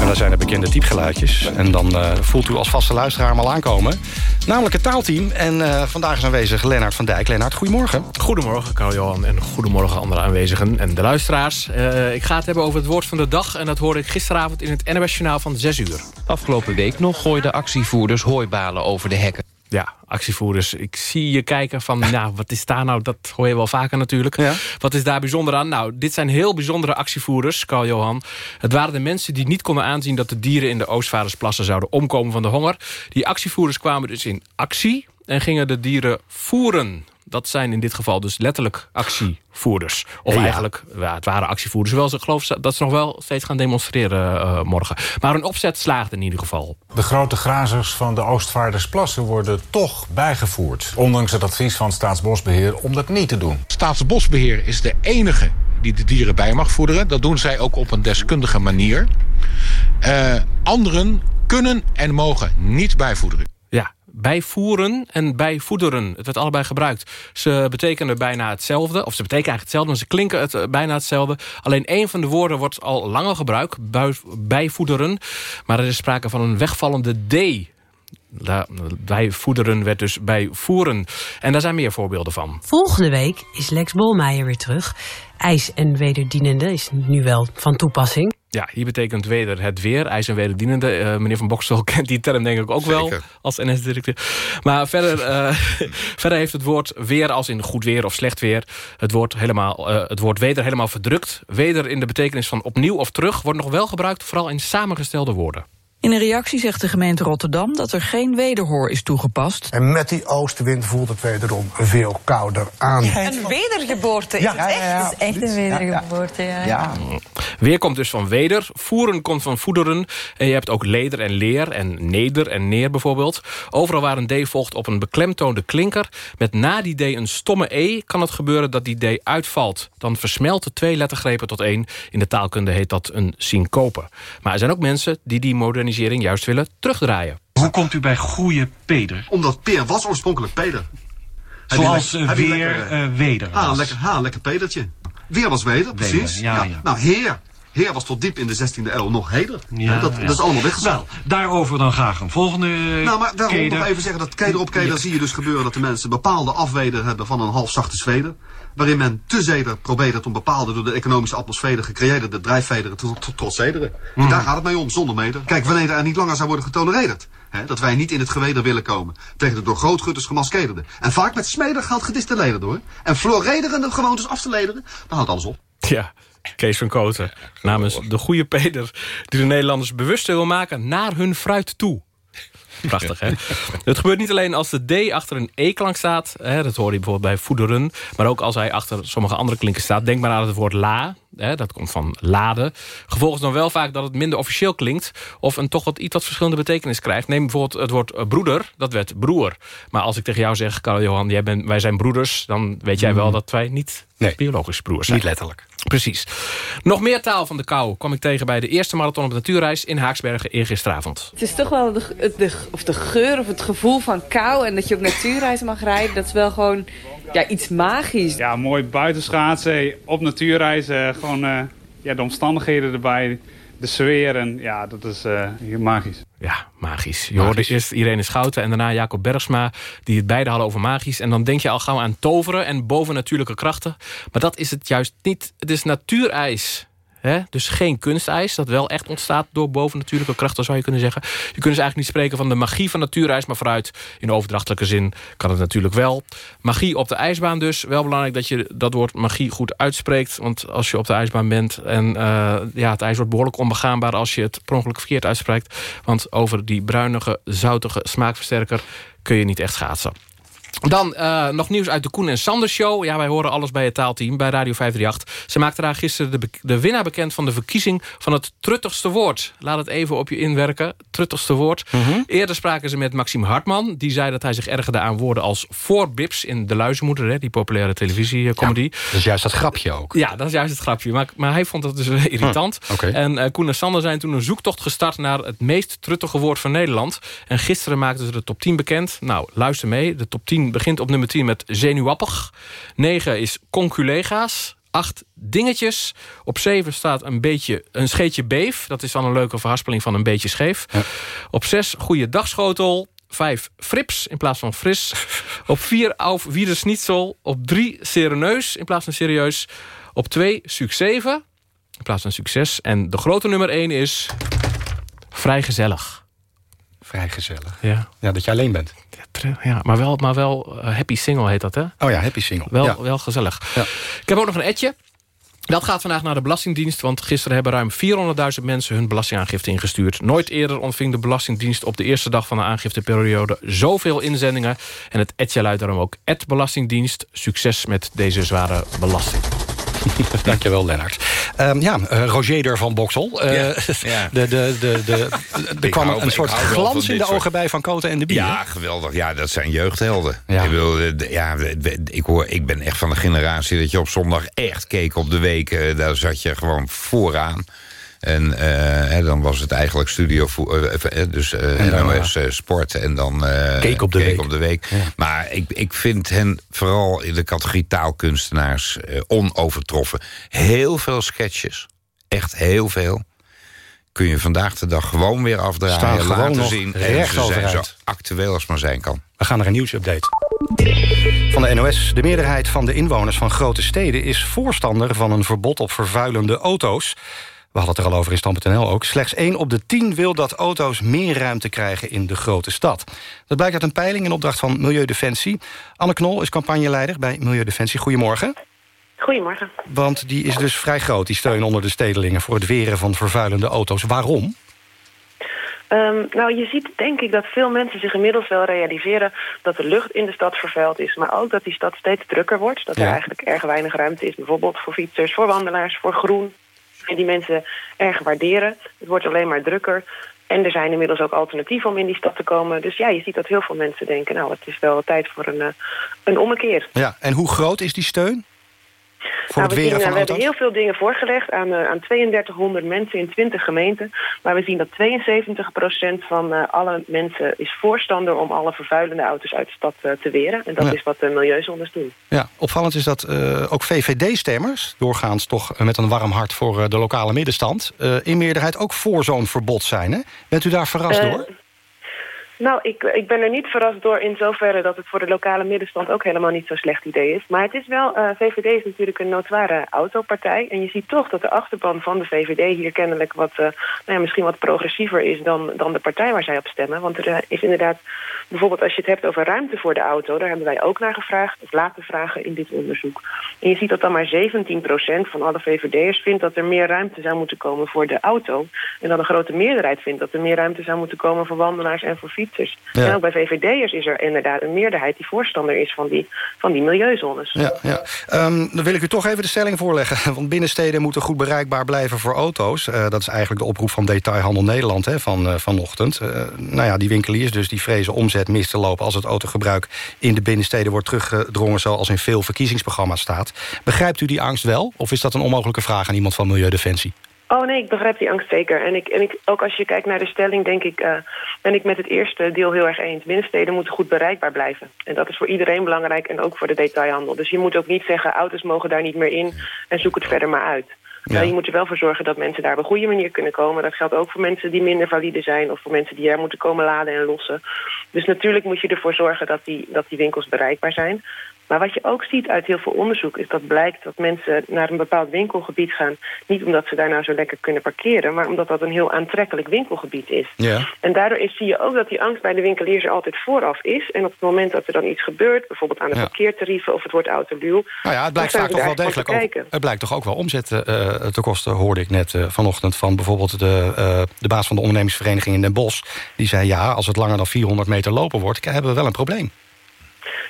En daar zijn de bekende typgeluidjes. En dan eh, voelt u als vaste luisteraar hem al aankomen. Namelijk het taalteam. En eh, vandaag is aanwezig Lennart van Dijk. Lennart, goedemorgen. Goedemorgen, Carl-Johan. En goedemorgen andere aanwezigen en de luisteraars. Eh, ik ga het hebben over het woord van de dag. En dat hoorde ik gisteravond in het NOS Journaal van 6 uur. Afgelopen week nog gooiden actievoerders hooibalen over de hekken. Ja, actievoerders. Ik zie je kijken van, nou, wat is daar nou? Dat hoor je wel vaker natuurlijk. Wat is daar bijzonder aan? Nou, dit zijn heel bijzondere actievoerders, Carl-Johan. Het waren de mensen die niet konden aanzien... dat de dieren in de Oostvaardersplassen zouden omkomen van de honger. Die actievoerders kwamen dus in actie en gingen de dieren voeren. Dat zijn in dit geval dus letterlijk actievoerders. Of Ja. eigenlijk, ja, het waren actievoerders. Wel, ik geloof dat ze nog wel steeds gaan demonstreren eh, morgen. Maar hun opzet slaagde in ieder geval. De grote grazers van de Oostvaardersplassen worden toch bijgevoerd. Ondanks het advies van Staatsbosbeheer om dat niet te doen. Staatsbosbeheer is de enige die de dieren bij mag voederen. Dat doen zij ook op een deskundige manier. Eh, anderen kunnen en mogen niet bijvoederen. Bijvoeren en bijvoederen. Het werd allebei gebruikt. Ze betekenen bijna hetzelfde. Of ze betekenen eigenlijk hetzelfde, maar ze klinken het eh, bijna hetzelfde. Alleen één van de woorden wordt al langer gebruikt. bijvoederen. Maar er is sprake van een wegvallende D. Bijvoederen werd dus bijvoeren. En daar zijn meer voorbeelden van. Volgende week is Lex Bolmeijer weer terug. IJs en wederdienende is nu wel van toepassing. Ja, hier betekent weder het weer, ijs en wederdienende. Eh, meneer Van Bokstel kent die term denk ik ook wel als NS-directeur. Maar verder, eh, verder heeft het woord weer als in goed weer of slecht weer... het woord, helemaal, eh, het woord weder helemaal verdrukt. Weder in de betekenis van opnieuw of terug... wordt nog wel gebruikt, vooral in samengestelde woorden. In een reactie zegt de gemeente Rotterdam dat er geen wederhoor is toegepast. En met die oostenwind voelt het wederom veel kouder aan. Een wedergeboorte is Ja, ja, ja, Het is echt een wedergeboorte, ja. ja. Weer komt dus van weder. Voeren komt van voederen. En je hebt ook leder en leer en neder en neer bijvoorbeeld. Overal waar een D volgt op een beklemtoonde klinker... met na die D een stomme E... kan het gebeuren dat die D uitvalt. Dan versmelten twee lettergrepen tot één. In de taalkunde heet dat een syncope. Maar er zijn ook mensen die die modernisering juist willen terugdraaien. Hoe komt u bij goede peder? Omdat peer was oorspronkelijk peder. Zoals eh, weer lekker, eh, weder. Ah, lekker, ha, een lekker pedertje. Weer was weder, precies. ja, ja. Nou, heer. Heer was tot diep in de 16e eeuw nog heder. Ja, dat, ja. dat is allemaal weggezet. Wel, daarover dan graag een volgende eh, nou, maar daarom keder. nog even zeggen dat keder op keder Ja. zie je dus gebeuren dat de mensen bepaalde afweder hebben van een half zachte zweder. waarin men te zeder probeert om bepaalde door de economische atmosfeer gecreëerde drijfvederen te, te trotseren. Mhm. Daar gaat het mee om, zonder mede. Kijk, wanneer er niet langer zou worden getolereerd, hè, dat wij niet in het geweder willen komen tegen de door grootgutters gemaskeerden en vaak met smedergeld gedistilleerden door en florederende gewoontes af te lederen, dan houdt alles op. Ja, Kees van Koten. Namens de goede Peter die de Nederlanders bewuster wil maken naar hun fruit toe. Prachtig, hè? Het gebeurt niet alleen als de D achter een E-klank staat. Hè, dat hoor je bijvoorbeeld bij voederen. Maar ook als hij achter sommige andere klinken staat. Denk maar aan het woord la. Hè, dat komt van laden. Gevolg is dan wel vaak dat het minder officieel klinkt. Of een toch wat iets wat verschillende betekenis krijgt. Neem bijvoorbeeld het woord eh, broeder. Dat werd broer. Maar als ik tegen jou zeg, Karel Johan, jij bent, wij zijn broeders. Dan weet jij wel dat wij niet biologisch broers zijn. Niet letterlijk. Precies. Nog meer taal van de kou kwam ik tegen bij de eerste marathon op de natuurreis in Haaksbergen eergisteravond. Het is toch wel de, de, of de geur of het gevoel van kou en dat je op natuurreis mag rijden. Dat is wel gewoon ja, iets magisch. Ja, mooi buitenschaatsen, op natuurreizen, gewoon eh, ja, de omstandigheden erbij, de sfeer en ja, dat is eh, hier magisch. Ja, magisch. Je hoorde eerst Irene Schouten en daarna Jacob Bergsma... die het beide hadden over magisch. En dan denk je al gauw aan toveren en bovennatuurlijke krachten. Maar dat is het juist niet. Het is natuurijs. Hè? Dus geen kunstijs, dat wel echt ontstaat door bovennatuurlijke krachten, zou je kunnen zeggen. Je kunt dus eigenlijk niet spreken van de magie van natuurijs, maar vooruit in overdrachtelijke zin kan het natuurlijk wel. Magie op de ijsbaan dus. Wel belangrijk dat je dat woord magie goed uitspreekt. Want als je op de ijsbaan bent en eh, ja, het ijs wordt behoorlijk onbegaanbaar als je het per ongeluk verkeerd uitspreekt. Want over die bruinige, zoutige smaakversterker kun je niet echt schaatsen. Dan uh, nog nieuws uit de Koen en Sander Show. Ja, wij horen alles bij het taalteam bij Radio 538. Ze maakten daar gisteren de, de winnaar bekend van de verkiezing... van het truttigste woord. Laat het even op je inwerken. Truttigste woord. Eerder spraken ze met Maxime Hartman. Die zei dat hij zich ergerde aan woorden als voorbips... in De Luizenmoeder, hè, die populaire televisiecomedy. Ja, dat is juist dat grapje ook. Ja, dat is juist het grapje. Maar, maar hij vond dat dus irritant. Hm, okay. En uh, Koen en Sander zijn toen een zoektocht gestart... naar het meest truttige woord van Nederland. En gisteren maakten ze de top 10 bekend. Nou, luister mee. De top 10 begint op nummer 10 met zenuwappig. 9 is conculega's. 8 dingetjes. Op 7 staat een beetje een scheetje beef. Dat is dan een leuke verhaspeling van een beetje scheef. Ja. Op 6 goede dagschotel. 5 frips in plaats van fris. Op 4 auf wiedersnitzel. Op 3 sereneus in plaats van serieus. Op 2 succeven in plaats van succes. En de grote nummer 1 is vrij gezellig. Vrij gezellig. Ja. ja, dat je alleen bent. Ja, maar wel, maar wel uh, happy single heet dat, hè? Oh ja, happy single. Wel, ja. wel gezellig. Ja. Ik heb ook nog een etje. Dat gaat vandaag naar de Belastingdienst... want gisteren hebben ruim 400.000 mensen hun belastingaangifte ingestuurd. Nooit eerder ontving de Belastingdienst op de eerste dag van de aangifteperiode... zoveel inzendingen. En het etje luidt daarom ook et Belastingdienst. Succes met deze zware belasting. Dankjewel, Lennart. Um, ja, uh, Roger van Boksel. Uh, ja, ja. De, de, de, de, er kwam hou, een soort glans in de soort... ogen bij van Koten en de Bier. Ja, geweldig. Ja, dat zijn jeugdhelden. Ja. Ik, wil, ja, ik, hoor, ik ben echt van de generatie dat je op zondag echt keek op de week. Daar zat je gewoon vooraan. En uh, hè, dan was het eigenlijk studio, uh, dus uh, NOS Sport en dan keek op de keek week. Op de week. Ja. Maar ik, ik vind hen vooral in de categorie taalkunstenaars onovertroffen. Heel veel sketches, echt heel veel. Kun je vandaag de dag gewoon weer afdraaien, Staan gewoon laten nog zien. recht en ze zijn overeind. zo actueel als maar zijn kan. We gaan naar een nieuwsupdate. Van de NOS. De meerderheid van de inwoners van grote steden... is voorstander van een verbod op vervuilende auto's. We hadden het er al over in Stand.nl ook. Slechts 1 op de 10 wil dat auto's meer ruimte krijgen in de grote stad. Dat blijkt uit een peiling in opdracht van Milieudefensie. Anne Knol is campagneleider bij Milieudefensie. Goedemorgen. Goedemorgen. Want die is dus vrij groot, die steun onder de stedelingen... voor het weren van vervuilende auto's. Waarom? Um, nou, je ziet denk ik dat veel mensen zich inmiddels wel realiseren... dat de lucht in de stad vervuild is. Maar ook dat die stad steeds drukker wordt. Dat Ja. er eigenlijk erg weinig ruimte is. Bijvoorbeeld voor fietsers, voor wandelaars, voor groen. En die mensen erg waarderen. Het wordt alleen maar drukker. En er zijn inmiddels ook alternatieven om in die stad te komen. Dus ja, je ziet dat heel veel mensen denken... nou, het is wel tijd voor een, uh, een ommekeer. Ja, en hoe groot is die steun? Voor Nou, het we, zien, hebben heel veel dingen voorgelegd aan, uh, aan 3200 mensen in 20 gemeenten. Maar we zien dat 72% van uh, alle mensen is voorstander om alle vervuilende auto's uit de stad uh, te weren. En dat Ja. is wat de milieuzonders doen. Ja, opvallend is dat eh, ook VVD-stemmers... doorgaans toch eh, met een warm hart voor eh, de lokale middenstand... eh, in meerderheid ook voor zo'n verbod zijn. Hè? Bent u daar verrast Eh, door? Nou, ik, ik ben er niet verrast door in zoverre dat het voor de lokale middenstand ook helemaal niet zo'n slecht idee is. Maar het is wel, eh, VVD is natuurlijk een notoire autopartij. En je ziet toch dat de achterban van de VVD hier kennelijk wat, uh, nou ja, misschien wat progressiever is dan, dan de partij waar zij op stemmen. Want er eh, is inderdaad, bijvoorbeeld als je het hebt over ruimte voor de auto, daar hebben wij ook naar gevraagd, of laten vragen in dit onderzoek. En je ziet dat dan maar 17% van alle VVD'ers vindt dat er meer ruimte zou moeten komen voor de auto. En dat een grote meerderheid vindt dat er meer ruimte zou moeten komen voor wandelaars en voor fietsers. Ja. En ook bij VVD'ers is er inderdaad een meerderheid die voorstander is van die, van die milieuzones. Ja, ja. Ehm, dan wil ik u toch even de stelling voorleggen. Want binnensteden moeten goed bereikbaar blijven voor auto's. Eh, dat is eigenlijk de oproep van Detailhandel Nederland hè, van, uh, vanochtend. Uh, nou ja, die winkeliers dus die vrezen omzet mis te lopen... als het autogebruik in de binnensteden wordt teruggedrongen... zoals in veel verkiezingsprogramma's staat. Begrijpt u die angst wel? Of is dat een onmogelijke vraag aan iemand van Milieudefensie? Oh nee, ik begrijp die angst zeker. En, ik, en ik, ook als je kijkt naar de stelling, denk ik, uh, ben ik met het eerste deel heel erg eens. Binnensteden moeten goed bereikbaar blijven. En dat is voor iedereen belangrijk en ook voor de detailhandel. Dus je moet ook niet zeggen, auto's mogen daar niet meer in en zoek het verder maar uit. Ja. je moet er wel voor zorgen dat mensen daar op een goede manier kunnen komen. Dat geldt ook voor mensen die minder valide zijn... of voor mensen die er moeten komen laden en lossen. Dus natuurlijk moet je ervoor zorgen dat die, dat die winkels bereikbaar zijn. Maar wat je ook ziet uit heel veel onderzoek... is dat blijkt dat mensen naar een bepaald winkelgebied gaan... niet omdat ze daar nou zo lekker kunnen parkeren... maar omdat dat een heel aantrekkelijk winkelgebied is. Ja. En daardoor is, zie je ook dat die angst bij de winkeliers er altijd vooraf is. En op het moment dat er dan iets gebeurt... bijvoorbeeld aan de Ja. parkeertarieven of het wordt autoluw... Nou ja, het blijkt vaak toch wel degelijk ook, het blijkt toch ook wel omzet eh, te kosten, hoorde ik net eh, vanochtend van bijvoorbeeld de, eh, de baas van de ondernemingsvereniging in Den Bosch. Die zei ja, als het langer dan 400 meter lopen wordt, hebben we wel een probleem.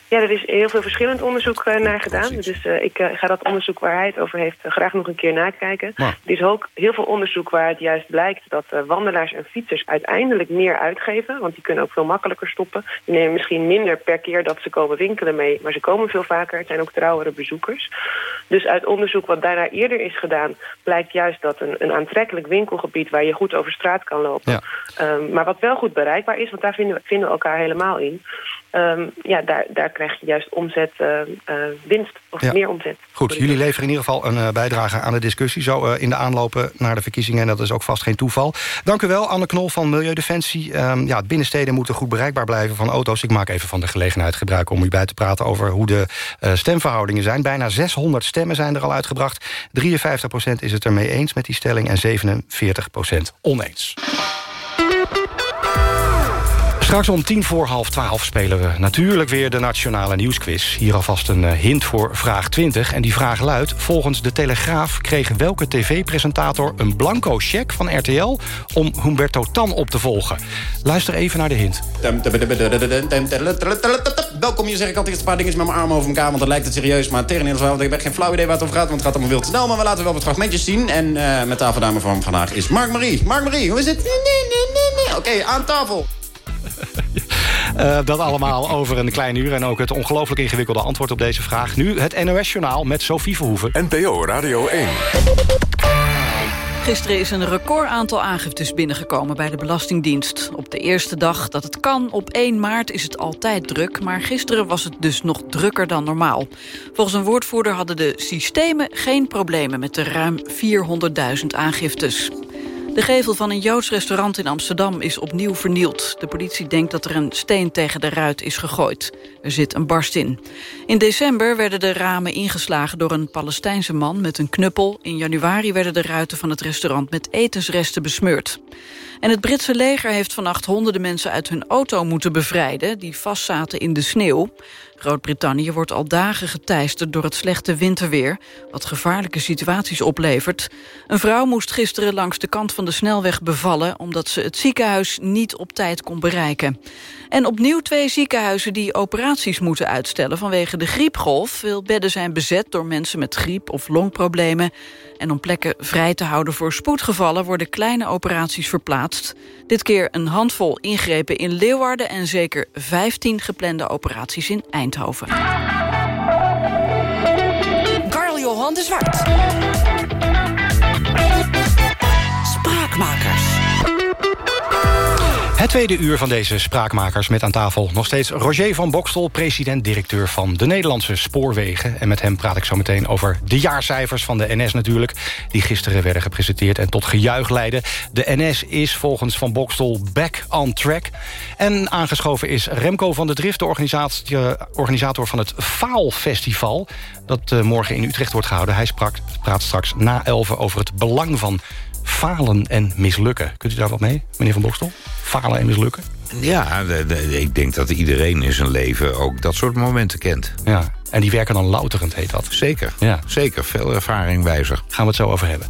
Ja, er is heel veel verschillend onderzoek eh, naar gedaan. Dus eh, ik eh, ga dat onderzoek waar hij het over heeft graag nog een keer nakijken. Er is ook heel veel onderzoek waar het juist blijkt dat wandelaars en fietsers uiteindelijk meer uitgeven. Want die kunnen ook veel makkelijker stoppen. Die nemen misschien minder per keer dat ze komen winkelen mee. Maar ze komen veel vaker. Het zijn ook trouwere bezoekers. Dus uit onderzoek wat daarna eerder is gedaan... blijkt juist dat een, een aantrekkelijk winkelgebied... waar je goed over straat kan lopen... Ja. Ehm, maar wat wel goed bereikbaar is, want daar vinden we, vinden we elkaar helemaal in. Ehm, ja, daar, daar krijg je juist omzet, eh, eh, winst of Ja. meer omzet. Goed, jullie leveren in ieder geval een eh, bijdrage aan de discussie... zo in de aanlopen naar de verkiezingen. En dat is ook vast geen toeval. Dank u wel, Anne Knol van Milieudefensie. Ehm, ja, binnensteden moeten goed bereikbaar blijven van auto's. Ik maak even van de gelegenheid gebruik om u bij te praten... over hoe de stemverhoudingen zijn. Bijna 600 stemmen zijn er al uitgebracht. 53% is het ermee eens met die stelling... en 47% oneens. Straks om tien voor half twaalf spelen we natuurlijk weer de Nationale Nieuwsquiz. Hier alvast een eh, hint voor vraag 20. En die vraag luidt, volgens de Telegraaf kreeg welke tv-presentator... een blanco cheque van RTL om Humberto Tan op te volgen. Luister even naar de hint. Welkom, hier zeg ik altijd een paar dingetjes met mijn armen over elkaar... want dan lijkt het serieus, maar tegen want ik heb geen flauw idee waar het over gaat, want het gaat allemaal te snel... maar we laten wel wat fragmentjes zien. En eh met tafeldame van vandaag is Mark Marie. Mark Marie, hoe is het? Nee, nee, nee, nee. Oké, aan tafel. Eh, dat allemaal over een klein uur. En ook het ongelooflijk ingewikkelde antwoord op deze vraag. Nu het NOS-journaal met Sophie Verhoeven. NPO Radio 1. Gisteren is een record aantal aangiftes binnengekomen bij de Belastingdienst. Op de eerste dag dat het kan, op 1 maart, is het altijd druk... maar gisteren was het dus nog drukker dan normaal. Volgens een woordvoerder hadden de systemen geen problemen... met de ruim 400.000 aangiftes. De gevel van een Joods restaurant in Amsterdam is opnieuw vernield. De politie denkt dat er een steen tegen de ruit is gegooid. Er zit een barst in. In december werden de ramen ingeslagen door een Palestijnse man met een knuppel. In januari werden de ruiten van het restaurant met etensresten besmeurd. En het Britse leger heeft vannacht honderden mensen uit hun auto moeten bevrijden... die vastzaten in de sneeuw. Groot-Brittannië wordt al dagen geteisterd door het slechte winterweer... wat gevaarlijke situaties oplevert. Een vrouw moest gisteren langs de kant van de snelweg bevallen... omdat ze het ziekenhuis niet op tijd kon bereiken. En opnieuw twee ziekenhuizen die operaties moeten uitstellen... vanwege de griepgolf. Veel bedden zijn bezet door mensen met griep of longproblemen. En om plekken vrij te houden voor spoedgevallen... worden kleine operaties verplaatst. Dit keer een handvol ingrepen in Leeuwarden... en zeker 15 geplande operaties in Eindhoven. Carl Johan de Zwart. Het tweede uur van deze spraakmakers met aan tafel nog steeds Roger van Bokstel... president-directeur van de Nederlandse Spoorwegen. En met hem praat ik zo meteen over de jaarcijfers van de NS natuurlijk... die gisteren werden gepresenteerd en tot gejuich leidden. De NS is volgens Van Bokstel back on track. En aangeschoven is Remco van der Drift, de organisator van het Faalfestival... dat eh, morgen in Utrecht wordt gehouden. Hij sprak, praat straks na elven over het belang van falen en mislukken. Kunt u daar wat mee, meneer Van Bokstel? Falen en mislukken? Ja, de- de- ik denk dat iedereen in zijn leven ook dat soort momenten kent. Ja, en die werken dan louterend, heet dat. Zeker, Ja. zeker. Veel ervaring wijzer. Gaan we het zo over hebben.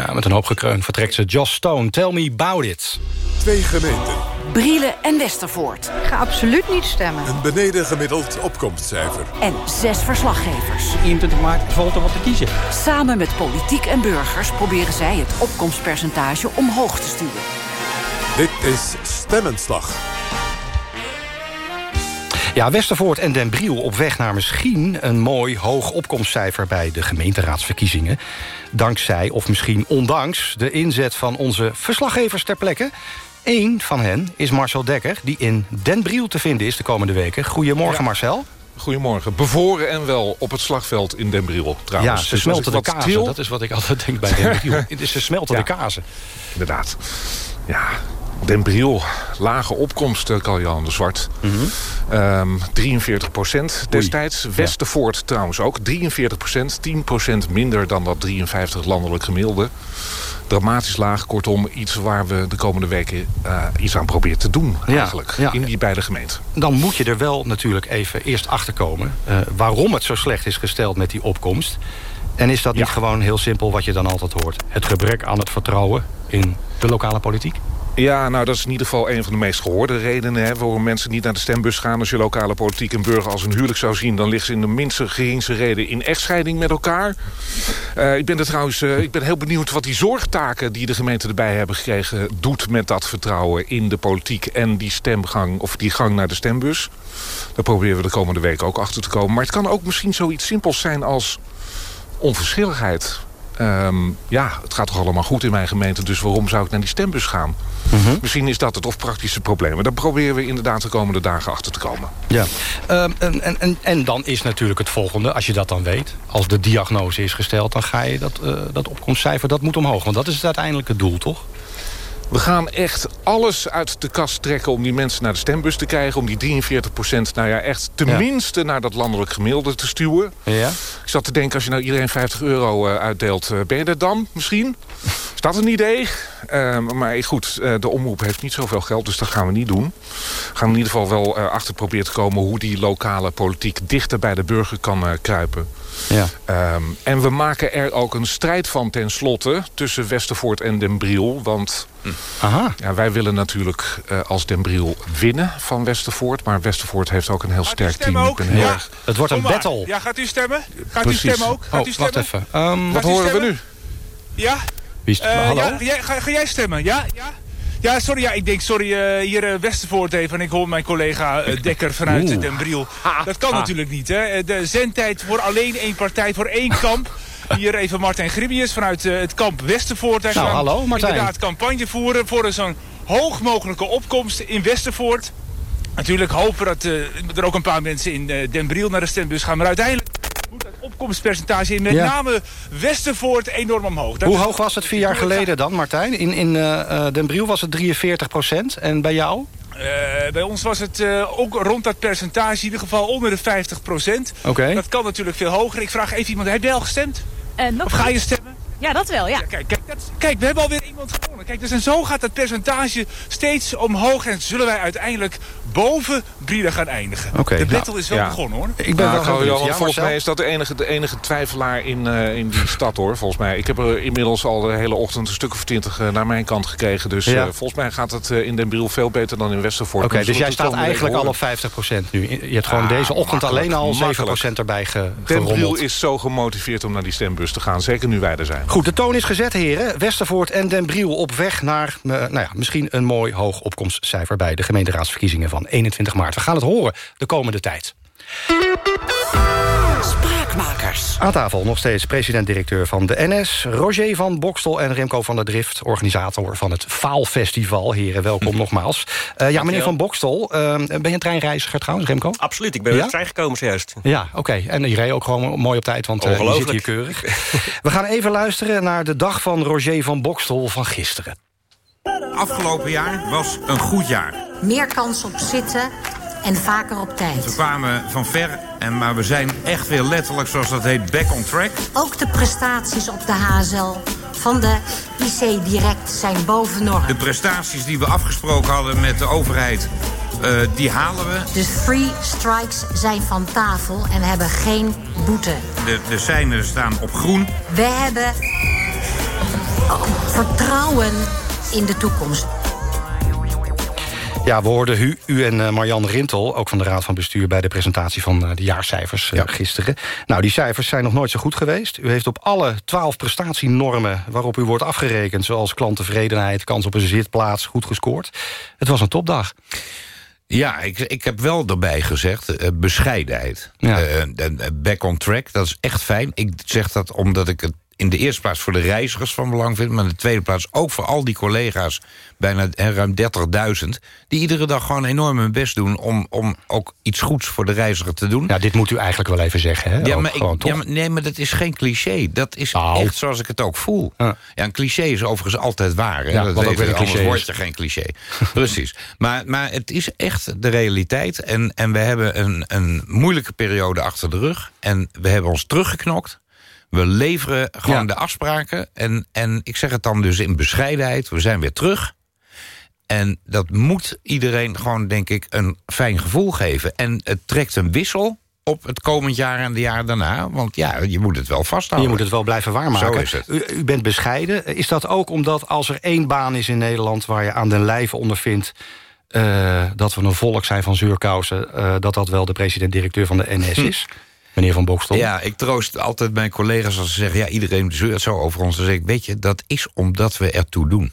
Ja, met een hoop gekreun vertrekt ze Joss Stone. Tell me about it. Twee gemeenten. Brielen en Westervoort. Ik ga absoluut niet stemmen. Een beneden gemiddeld opkomstcijfer. En zes verslaggevers. 21 maart valt er wat te kiezen. Samen met politiek en burgers proberen zij het opkomstpercentage omhoog te sturen. Dit is Stemmenslag. Ja, Westervoort en Den Briel op weg naar misschien een mooi hoog opkomstcijfer bij de gemeenteraadsverkiezingen. Dankzij, of misschien ondanks, de inzet van onze verslaggevers ter plekke. Eén van hen is Marcel Dekker, die in Den Briel te vinden is de komende weken. Goedemorgen Marcel. Goedemorgen. Bevoren en wel op het slagveld in Den Briel trouwens. Ja, Dus ze als smelten de kazen. Dat is wat ik altijd denk bij Den Briel. Ze smelten Ja. de kazen. Inderdaad. Ja, Den Briel. Lage opkomst, Kaljan de Zwart. Mhm. Ehm, 43 procent destijds. Westervoort trouwens ook. 43 procent. 10 procent minder dan dat 53 landelijk gemiddelde. Dramatisch laag. Kortom, iets waar we de komende weken eh, iets aan proberen te doen. Ja, Eigenlijk. ja. In die beide gemeenten. Dan moet je er wel natuurlijk even eerst achterkomen... eh waarom het zo slecht is gesteld met die opkomst. En is dat niet gewoon heel simpel wat je dan altijd hoort? Het gebrek aan het vertrouwen in de lokale politiek? Ja, nou dat is in ieder geval een van de meest gehoorde redenen... Hè, waarom mensen niet naar de stembus gaan. Als je lokale politiek en burger als een huwelijk zou zien... dan ligt ze in de minste geringste reden in echtscheiding met elkaar. Eh, ik ben er trouwens eh, ik ben heel benieuwd wat die zorgtaken... die de gemeente erbij hebben gekregen... doet met dat vertrouwen in de politiek en die stemgang... of die gang naar de stembus. Daar proberen we de komende week ook achter te komen. Maar het kan ook misschien zoiets simpels zijn als onverschilligheid. Ehm, ja, het gaat toch allemaal goed in mijn gemeente... dus waarom zou ik naar die stembus gaan? Mhm. Misschien is dat het of praktische problemen. Daar proberen we inderdaad de komende dagen achter te komen. Ja. Ehm, en, en, en, en dan is natuurlijk het volgende, als je dat dan weet... als de diagnose is gesteld, dan ga je dat, eh, dat opkomstcijfer... dat moet omhoog, want dat is het uiteindelijke doel, toch? We gaan echt alles uit de kast trekken om die mensen naar de stembus te krijgen. Om die 43 procent, nou ja, echt tenminste naar dat landelijk gemiddelde te stuwen. Ja. Ik zat te denken, als je nou iedereen 50 euro eh, uitdeelt, eh, ben je er dan misschien? Is dat een idee? Eh, maar goed, eh, de omroep heeft niet zoveel geld, dus dat gaan we niet doen. We gaan in ieder geval wel achter proberen te komen... hoe die lokale politiek dichter bij de burger kan kruipen. Ja. Ehm, en we maken er ook een strijd van tenslotte tussen Westervoort en Den Briel. Want Aha. ja, wij willen natuurlijk eh, als Den Briel winnen van Westervoort. Maar Westervoort heeft ook een heel sterk team. Heel Ja. Het wordt een battle. Ja, gaat u stemmen? Gaat Precies. u stemmen ook? Gaat Oh, u wacht even. Ehm, Wat horen we nu? Ja? Wie Eh, hallo? ja, ga, jij, ga, ga jij stemmen? Ja? Ja? Ja, sorry, ja, ik denk, sorry, eh, hier eh, Westervoort even. En ik hoor mijn collega eh, Dekker vanuit Oeh. Den Briel. Dat kan natuurlijk niet, hè. De zendtijd voor alleen één partij, voor één kamp. Hier even Martijn Gribbius vanuit het kamp Westervoort. Hij Nou, hallo, Martijn. Inderdaad, campagne voeren voor een zo'n hoog mogelijke opkomst in Westervoort. Natuurlijk hopen dat er ook een paar mensen in Den Briel naar de stembus gaan. Maar uiteindelijk opkomstpercentage in met Ja. name Westervoort enorm omhoog. Dat Hoe hoog was het vier jaar geleden dan, Martijn? In, in eh, eh, Den Briel was het 43 procent. En bij jou? Eh, bij ons was het eh, ook rond dat percentage, in ieder geval onder de 50 procent. Oké. Dat kan natuurlijk veel hoger. Ik vraag even iemand, heb jij al gestemd? of ga je stemmen? Ja, dat wel, ja. Kijk, kijk, dat- kijk, we hebben alweer iemand gewonnen. Kijk, dus en zo gaat het percentage steeds omhoog. En zullen wij uiteindelijk boven Brida gaan eindigen. De nou, battle is wel ja. begonnen hoor. Ik ben Nou, wel Carl benieuwd. Johan, Ja, volgens mij is dat de enige, de enige twijfelaar in, eh, in die stad hoor. Volgens mij. Ik heb er inmiddels al de hele ochtend een stuk of twintig eh, naar mijn kant gekregen. Dus Ja. eh, volgens mij gaat het eh, in Den Briel veel beter dan in Westervoort. Oké, we dus jij staat eigenlijk al op 50 procent nu. Je hebt gewoon Ah, deze ochtend alleen al 7 makkelijk. procent erbij ge. Den Briel is zo gemotiveerd om naar die stembus te gaan. Zeker nu wij er zijn. Goed, de toon is gezet, heren. Westervoort en Den Briel op weg naar nou ja, misschien een mooi hoog opkomstcijfer... bij de gemeenteraadsverkiezingen van 21 maart. We gaan het horen de komende tijd. Spraakmakers. Aan tafel nog steeds president-directeur van de NS... Roger van Bokstel en Remco van der Drift... organisator van het Faalfestival. Heren, welkom nogmaals. Eh, ja, meneer van Bokstel, eh, ben je een treinreiziger trouwens, Remco? Absoluut, ik ben Ja? met de trein gekomen zojuist. Ja, oké. En je reed ook gewoon mooi op tijd, want eh, je zit hier keurig. We gaan even luisteren naar de dag van Roger van Bokstel van gisteren. Afgelopen jaar was een goed jaar. Meer kans op zitten en vaker op We tijd. kwamen van ver, en, maar we zijn echt weer letterlijk, zoals dat heet, back on track. Ook de prestaties op de HSL van de IC Direct zijn boven norm. De prestaties die we afgesproken hadden met de overheid, eh, die halen we. De free strikes zijn van tafel en hebben geen boete. De, de seinen staan op groen. We hebben oh, vertrouwen in de toekomst. Ja, we hoorden u, u en eh, Marjan Rintel, ook van de Raad van Bestuur... bij de presentatie van eh, de jaarcijfers eh, gisteren. Nou, die cijfers zijn nog nooit zo goed geweest. U heeft op alle twaalf prestatienormen waarop u wordt afgerekend... zoals klanttevredenheid, kans op een zitplaats, goed gescoord. Het was een topdag. Ja, ik, ik heb wel erbij gezegd, bescheidenheid. Eh, en, eh, back on track, dat is echt fijn. Ik zeg dat omdat ik het in de eerste plaats voor de reizigers van belang vind... maar in de tweede plaats ook voor al die collega's, bijna ruim 30.000... die iedere dag gewoon enorm hun best doen om, om ook iets goeds voor de reiziger te doen. Ja, dit moet u eigenlijk wel even zeggen, hè? Ja, maar, gewoon, ja, maar nee, maar dat is geen cliché. Dat is Nou. echt zoals ik het ook voel. Ja. een cliché is overigens altijd waar. Hè? Ja, dat wat ook weer een anders cliché word is. je geen cliché. Precies. Maar, maar het is echt de realiteit. En, en we hebben een, een moeilijke periode achter de rug. En we hebben ons teruggeknokt. We leveren gewoon Ja. de afspraken. En, en ik zeg het dan dus in bescheidenheid. We zijn weer terug. En dat moet iedereen gewoon, denk ik, een fijn gevoel geven. En het trekt een wissel op het komend jaar en de jaren daarna. Want ja, je moet het wel vasthouden. Je moet het wel blijven waarmaken. Zo is het. U, u bent bescheiden. Is dat ook omdat als er één baan is in Nederland... waar je aan den lijve ondervindt eh, dat we een volk zijn van zuurkousen... eh, dat dat wel de president-directeur van de NS is? Meneer Van Bokstel. Ja, ik troost altijd mijn collega's als ze zeggen... ja, iedereen zeurt zo over ons. Dan zeg ik, weet je, dat is omdat we ertoe doen.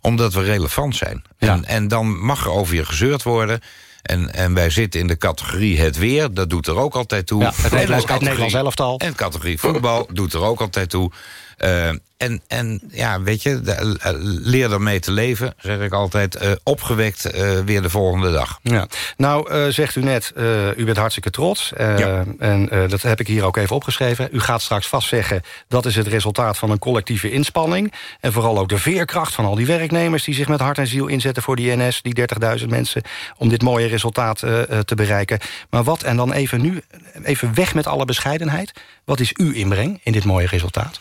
Omdat we relevant zijn. En, en dan mag er over je gezeurd worden. En, en wij zitten in de categorie het weer, dat doet er ook altijd toe. Ja, het Nederlands elftal. En categorie voetbal doet er ook altijd toe. Eh, en, en ja, weet je, de- eh, leer ermee te leven, zeg ik altijd. eh, opgewekt weer de volgende dag. Ja. Nou, zegt u net, u bent hartstikke trots. Ja. En dat heb ik hier ook even opgeschreven. U gaat straks vast zeggen, dat is het resultaat van een collectieve inspanning. En vooral ook de veerkracht van al die werknemers... die zich met hart en ziel inzetten voor die NS, die 30.000 mensen... om dit mooie resultaat te bereiken. Maar wat, en dan even nu, even weg met alle bescheidenheid... wat is uw inbreng in dit mooie resultaat?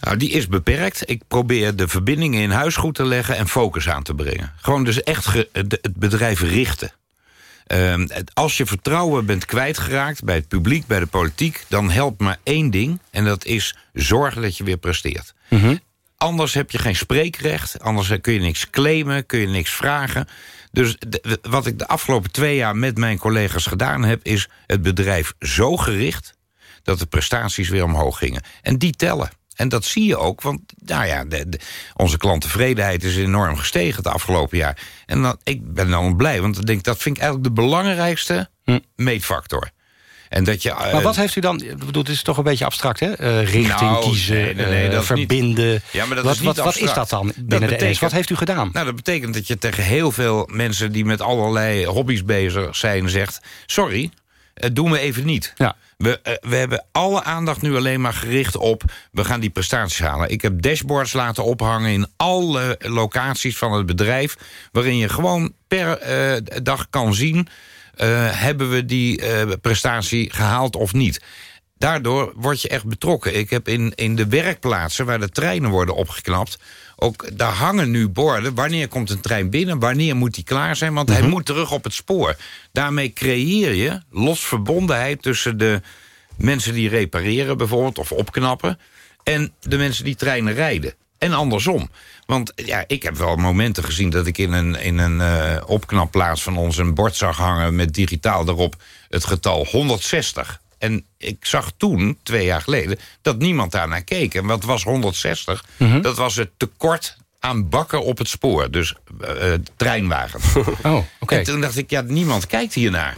Nou, die is beperkt. Ik probeer de verbindingen in huis goed te leggen en focus aan te brengen. Gewoon dus echt het bedrijf richten. Ehm, als je vertrouwen bent kwijtgeraakt bij het publiek, bij de politiek... dan helpt maar één ding, en dat is zorgen dat je weer presteert. Anders heb je geen spreekrecht, anders kun je niks claimen... kun je niks vragen. Dus de- wat ik de afgelopen twee jaar met mijn collega's gedaan heb... is het bedrijf zo gericht dat de prestaties weer omhoog gingen. En die tellen. En dat zie je ook, want nou ja, de, de- onze klanttevredenheid is enorm gestegen het afgelopen jaar. En dan, ik ben dan blij, want ik denk, dat vind ik eigenlijk de belangrijkste meetfactor. En dat je, Maar eh, wat heeft u dan... Ik bedoel, het is toch een beetje abstract, hè? Eh, richting Nou, kiezen, nee, nee, nee, eh, dat is niet- verbinden. Ja, maar dat wat, is niet wat, wat is dat dan Dat binnen de NS? Wat heeft u gedaan? Nou, dat betekent dat je tegen heel veel mensen die met allerlei hobby's bezig zijn zegt... sorry, doen we even niet. Ja. We, eh, we hebben alle aandacht nu alleen maar gericht op... we gaan die prestaties halen. Ik heb dashboards laten ophangen in alle locaties van het bedrijf... waarin je gewoon per eh, dag kan zien... eh, hebben we die eh, prestatie gehaald of niet. Daardoor word je echt betrokken. Ik heb in, in de werkplaatsen waar de treinen worden opgeknapt... ook daar hangen nu borden. Wanneer komt een trein binnen? Wanneer moet die klaar zijn? Want hij moet terug op het spoor. Daarmee creëer je losverbondenheid tussen de mensen die repareren bijvoorbeeld... of opknappen, en de mensen die treinen rijden. En andersom. Want ja, ik heb wel momenten gezien dat ik in een, in een eh, opknapplaats van ons... een bord zag hangen met digitaal daarop het getal 160. En ik zag toen, twee jaar geleden, dat niemand daarnaar keek. En wat was 160? Mhm. Dat was het tekort aan bakken op het spoor. Dus eh, treinwagens. Oh, oké. En toen dacht ik, ja, niemand kijkt hiernaar.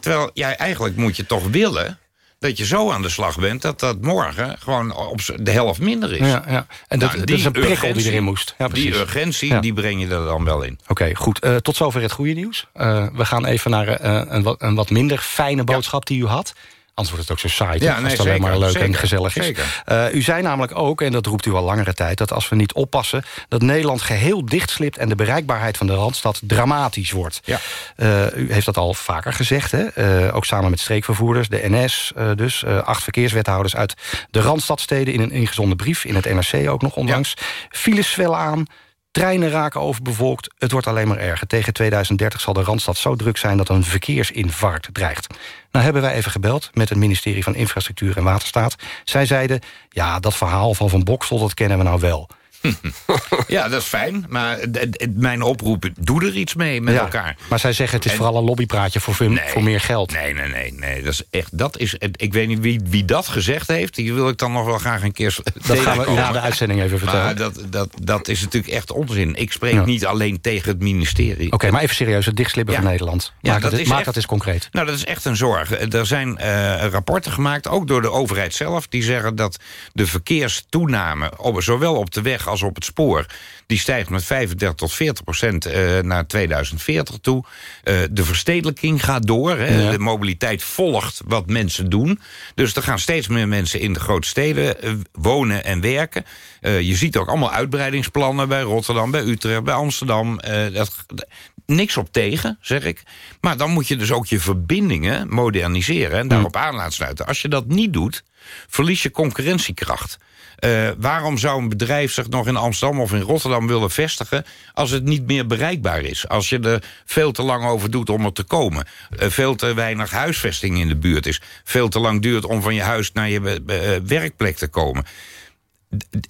Terwijl, ja, eigenlijk moet je toch willen dat je zo aan de slag bent... dat dat morgen gewoon op de helft minder is. Ja, ja. En dat- dat is een prikkel die erin moest. Ja, die urgentie, Ja. die breng je er dan wel in. Oké, goed. Eh, tot zover het goede nieuws. We gaan even naar een, wat, een wat minder fijne boodschap die u had. Anders wordt het ook zo saai? Ja, als het alleen maar leuk en gezellig is. zeker. Eh, u zei namelijk ook, en dat roept u al langere tijd... dat als we niet oppassen, dat Nederland geheel dichtslipt... en de bereikbaarheid van de Randstad dramatisch wordt. Ja. Eh, u heeft dat al vaker gezegd, hè? Eh, ook samen met streekvervoerders, de NS... dus acht verkeerswethouders uit de Randstadsteden... in een ingezonden brief, in het NRC ook nog onlangs. Files zwellen aan, Treinen raken overbevolkt, het wordt alleen maar erger. Tegen 2030 zal de Randstad zo druk zijn dat een verkeersinfarct dreigt. Nou hebben wij even gebeld met het ministerie van Infrastructuur en Waterstaat. Zij zeiden, ja, dat verhaal van Van Boksel, dat kennen we nou wel. Ja, dat is fijn. Maar mijn oproep, doe er iets mee met Ja, elkaar. Maar zij zeggen, het is En- vooral een lobbypraatje voor, voor, voor meer geld. Nee, nee, nee. nee dat is echt, dat is, ik weet niet wie, wie dat gezegd heeft. Die wil ik dan nog wel graag een keer Dat gaan we na de uitzending even vertellen. Maar dat, dat, dat is natuurlijk echt onzin. Ik spreek Ja. niet alleen tegen het ministerie. Oké, maar even serieus, het dichtslippen Ja. van Nederland. Ja, maak dat het, is maak echt- dat eens concreet. Nou, dat is echt een zorg. Er zijn eh, rapporten gemaakt, ook door de overheid zelf... die zeggen dat de verkeerstoename, op, zowel op de weg als op het spoor... die stijgt met 35 tot 40 procent eh, naar 2040 toe. Eh, de verstedelijking gaat door. Ja. De mobiliteit volgt wat mensen doen. Dus er gaan steeds meer mensen in de grote steden eh, wonen en werken. Je ziet ook allemaal uitbreidingsplannen bij Rotterdam, bij Utrecht, bij Amsterdam. Dat, niks op tegen, zeg ik. Maar dan moet je dus ook je verbindingen moderniseren... en daarop aan laten sluiten. Als je dat niet doet, verlies je concurrentiekracht. Eh, waarom zou een bedrijf zich nog in Amsterdam of in Rotterdam willen vestigen... als het niet meer bereikbaar is? Als je er veel te lang over doet om er te komen. Eh, veel te weinig huisvesting in de buurt is. Veel te lang duurt om van je huis naar je eh, werkplek te komen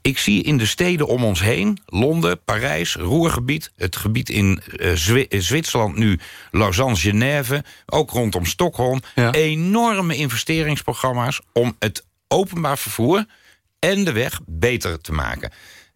ik zie in de steden om ons heen, Londen, Parijs, Roergebied... het gebied in Zwi- Zwitserland nu, Lausanne, Genève... ook rondom Stockholm, enorme investeringsprogramma's... om het openbaar vervoer en de weg beter te maken.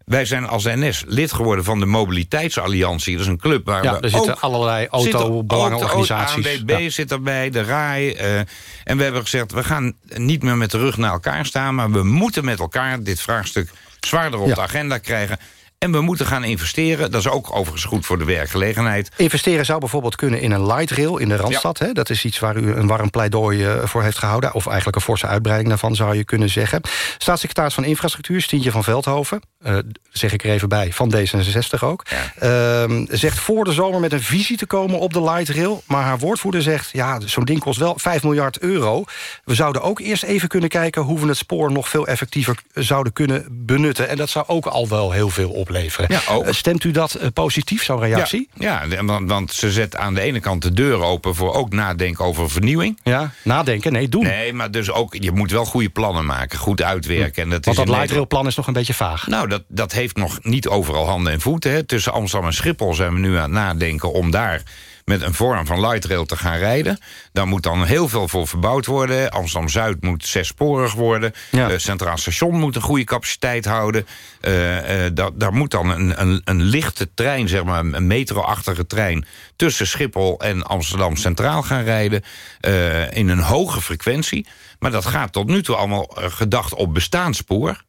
Wij zijn als NS lid geworden van de Mobiliteitsalliantie. Dat is een club waar Ja, we er zitten ook- allerlei autobelangenorganisaties. auto- ANWB Ja. zit erbij, de RAI. eh, en we hebben gezegd, we gaan niet meer met de rug naar elkaar staan... maar we moeten met elkaar dit vraagstuk zwaarder op Ja. de agenda krijgen... En we moeten gaan investeren. Dat is ook overigens goed voor de werkgelegenheid. Investeren zou bijvoorbeeld kunnen in een light rail in de Randstad. Hè? Dat is iets waar u een warm pleidooi eh, voor heeft gehouden. Of eigenlijk een forse uitbreiding daarvan zou je kunnen zeggen. Staatssecretaris van Infrastructuur, Stientje van Veldhoven... eh, zeg ik er even bij, van D66 ook... ehm, zegt voor de zomer met een visie te komen op de light rail. Maar haar woordvoerder zegt, ja, zo'n ding kost wel 5 miljard euro. We zouden ook eerst even kunnen kijken... hoe we het spoor nog veel effectiever zouden kunnen benutten. En dat zou ook al wel heel veel opleveren. Ja, ook. Eh, Stemt u dat eh, positief, zo'n reactie? Ja, ja want, want ze zet aan de ene kant de deur open... voor ook nadenken over vernieuwing. Ja, nadenken, nee, doen. Nee, maar dus ook, je moet wel goede plannen maken. Goed uitwerken. En dat Want is dat in light rail plan is nog een beetje vaag. Nou, dat, dat heeft nog niet overal handen en voeten. Hè. Tussen Amsterdam en Schiphol zijn we nu aan het nadenken... om daar met een vorm van light rail te gaan rijden. Daar moet dan heel veel voor verbouwd worden. Amsterdam-Zuid moet zessporig worden. Ja. Eh, Centraal Station moet een goede capaciteit houden. Eh, eh, da- daar moet dan een, een, een lichte trein, zeg maar, een metro-achtige trein... tussen Schiphol en Amsterdam Centraal gaan rijden... in een hoge frequentie. Maar dat gaat tot nu toe allemaal gedacht op bestaanspoor.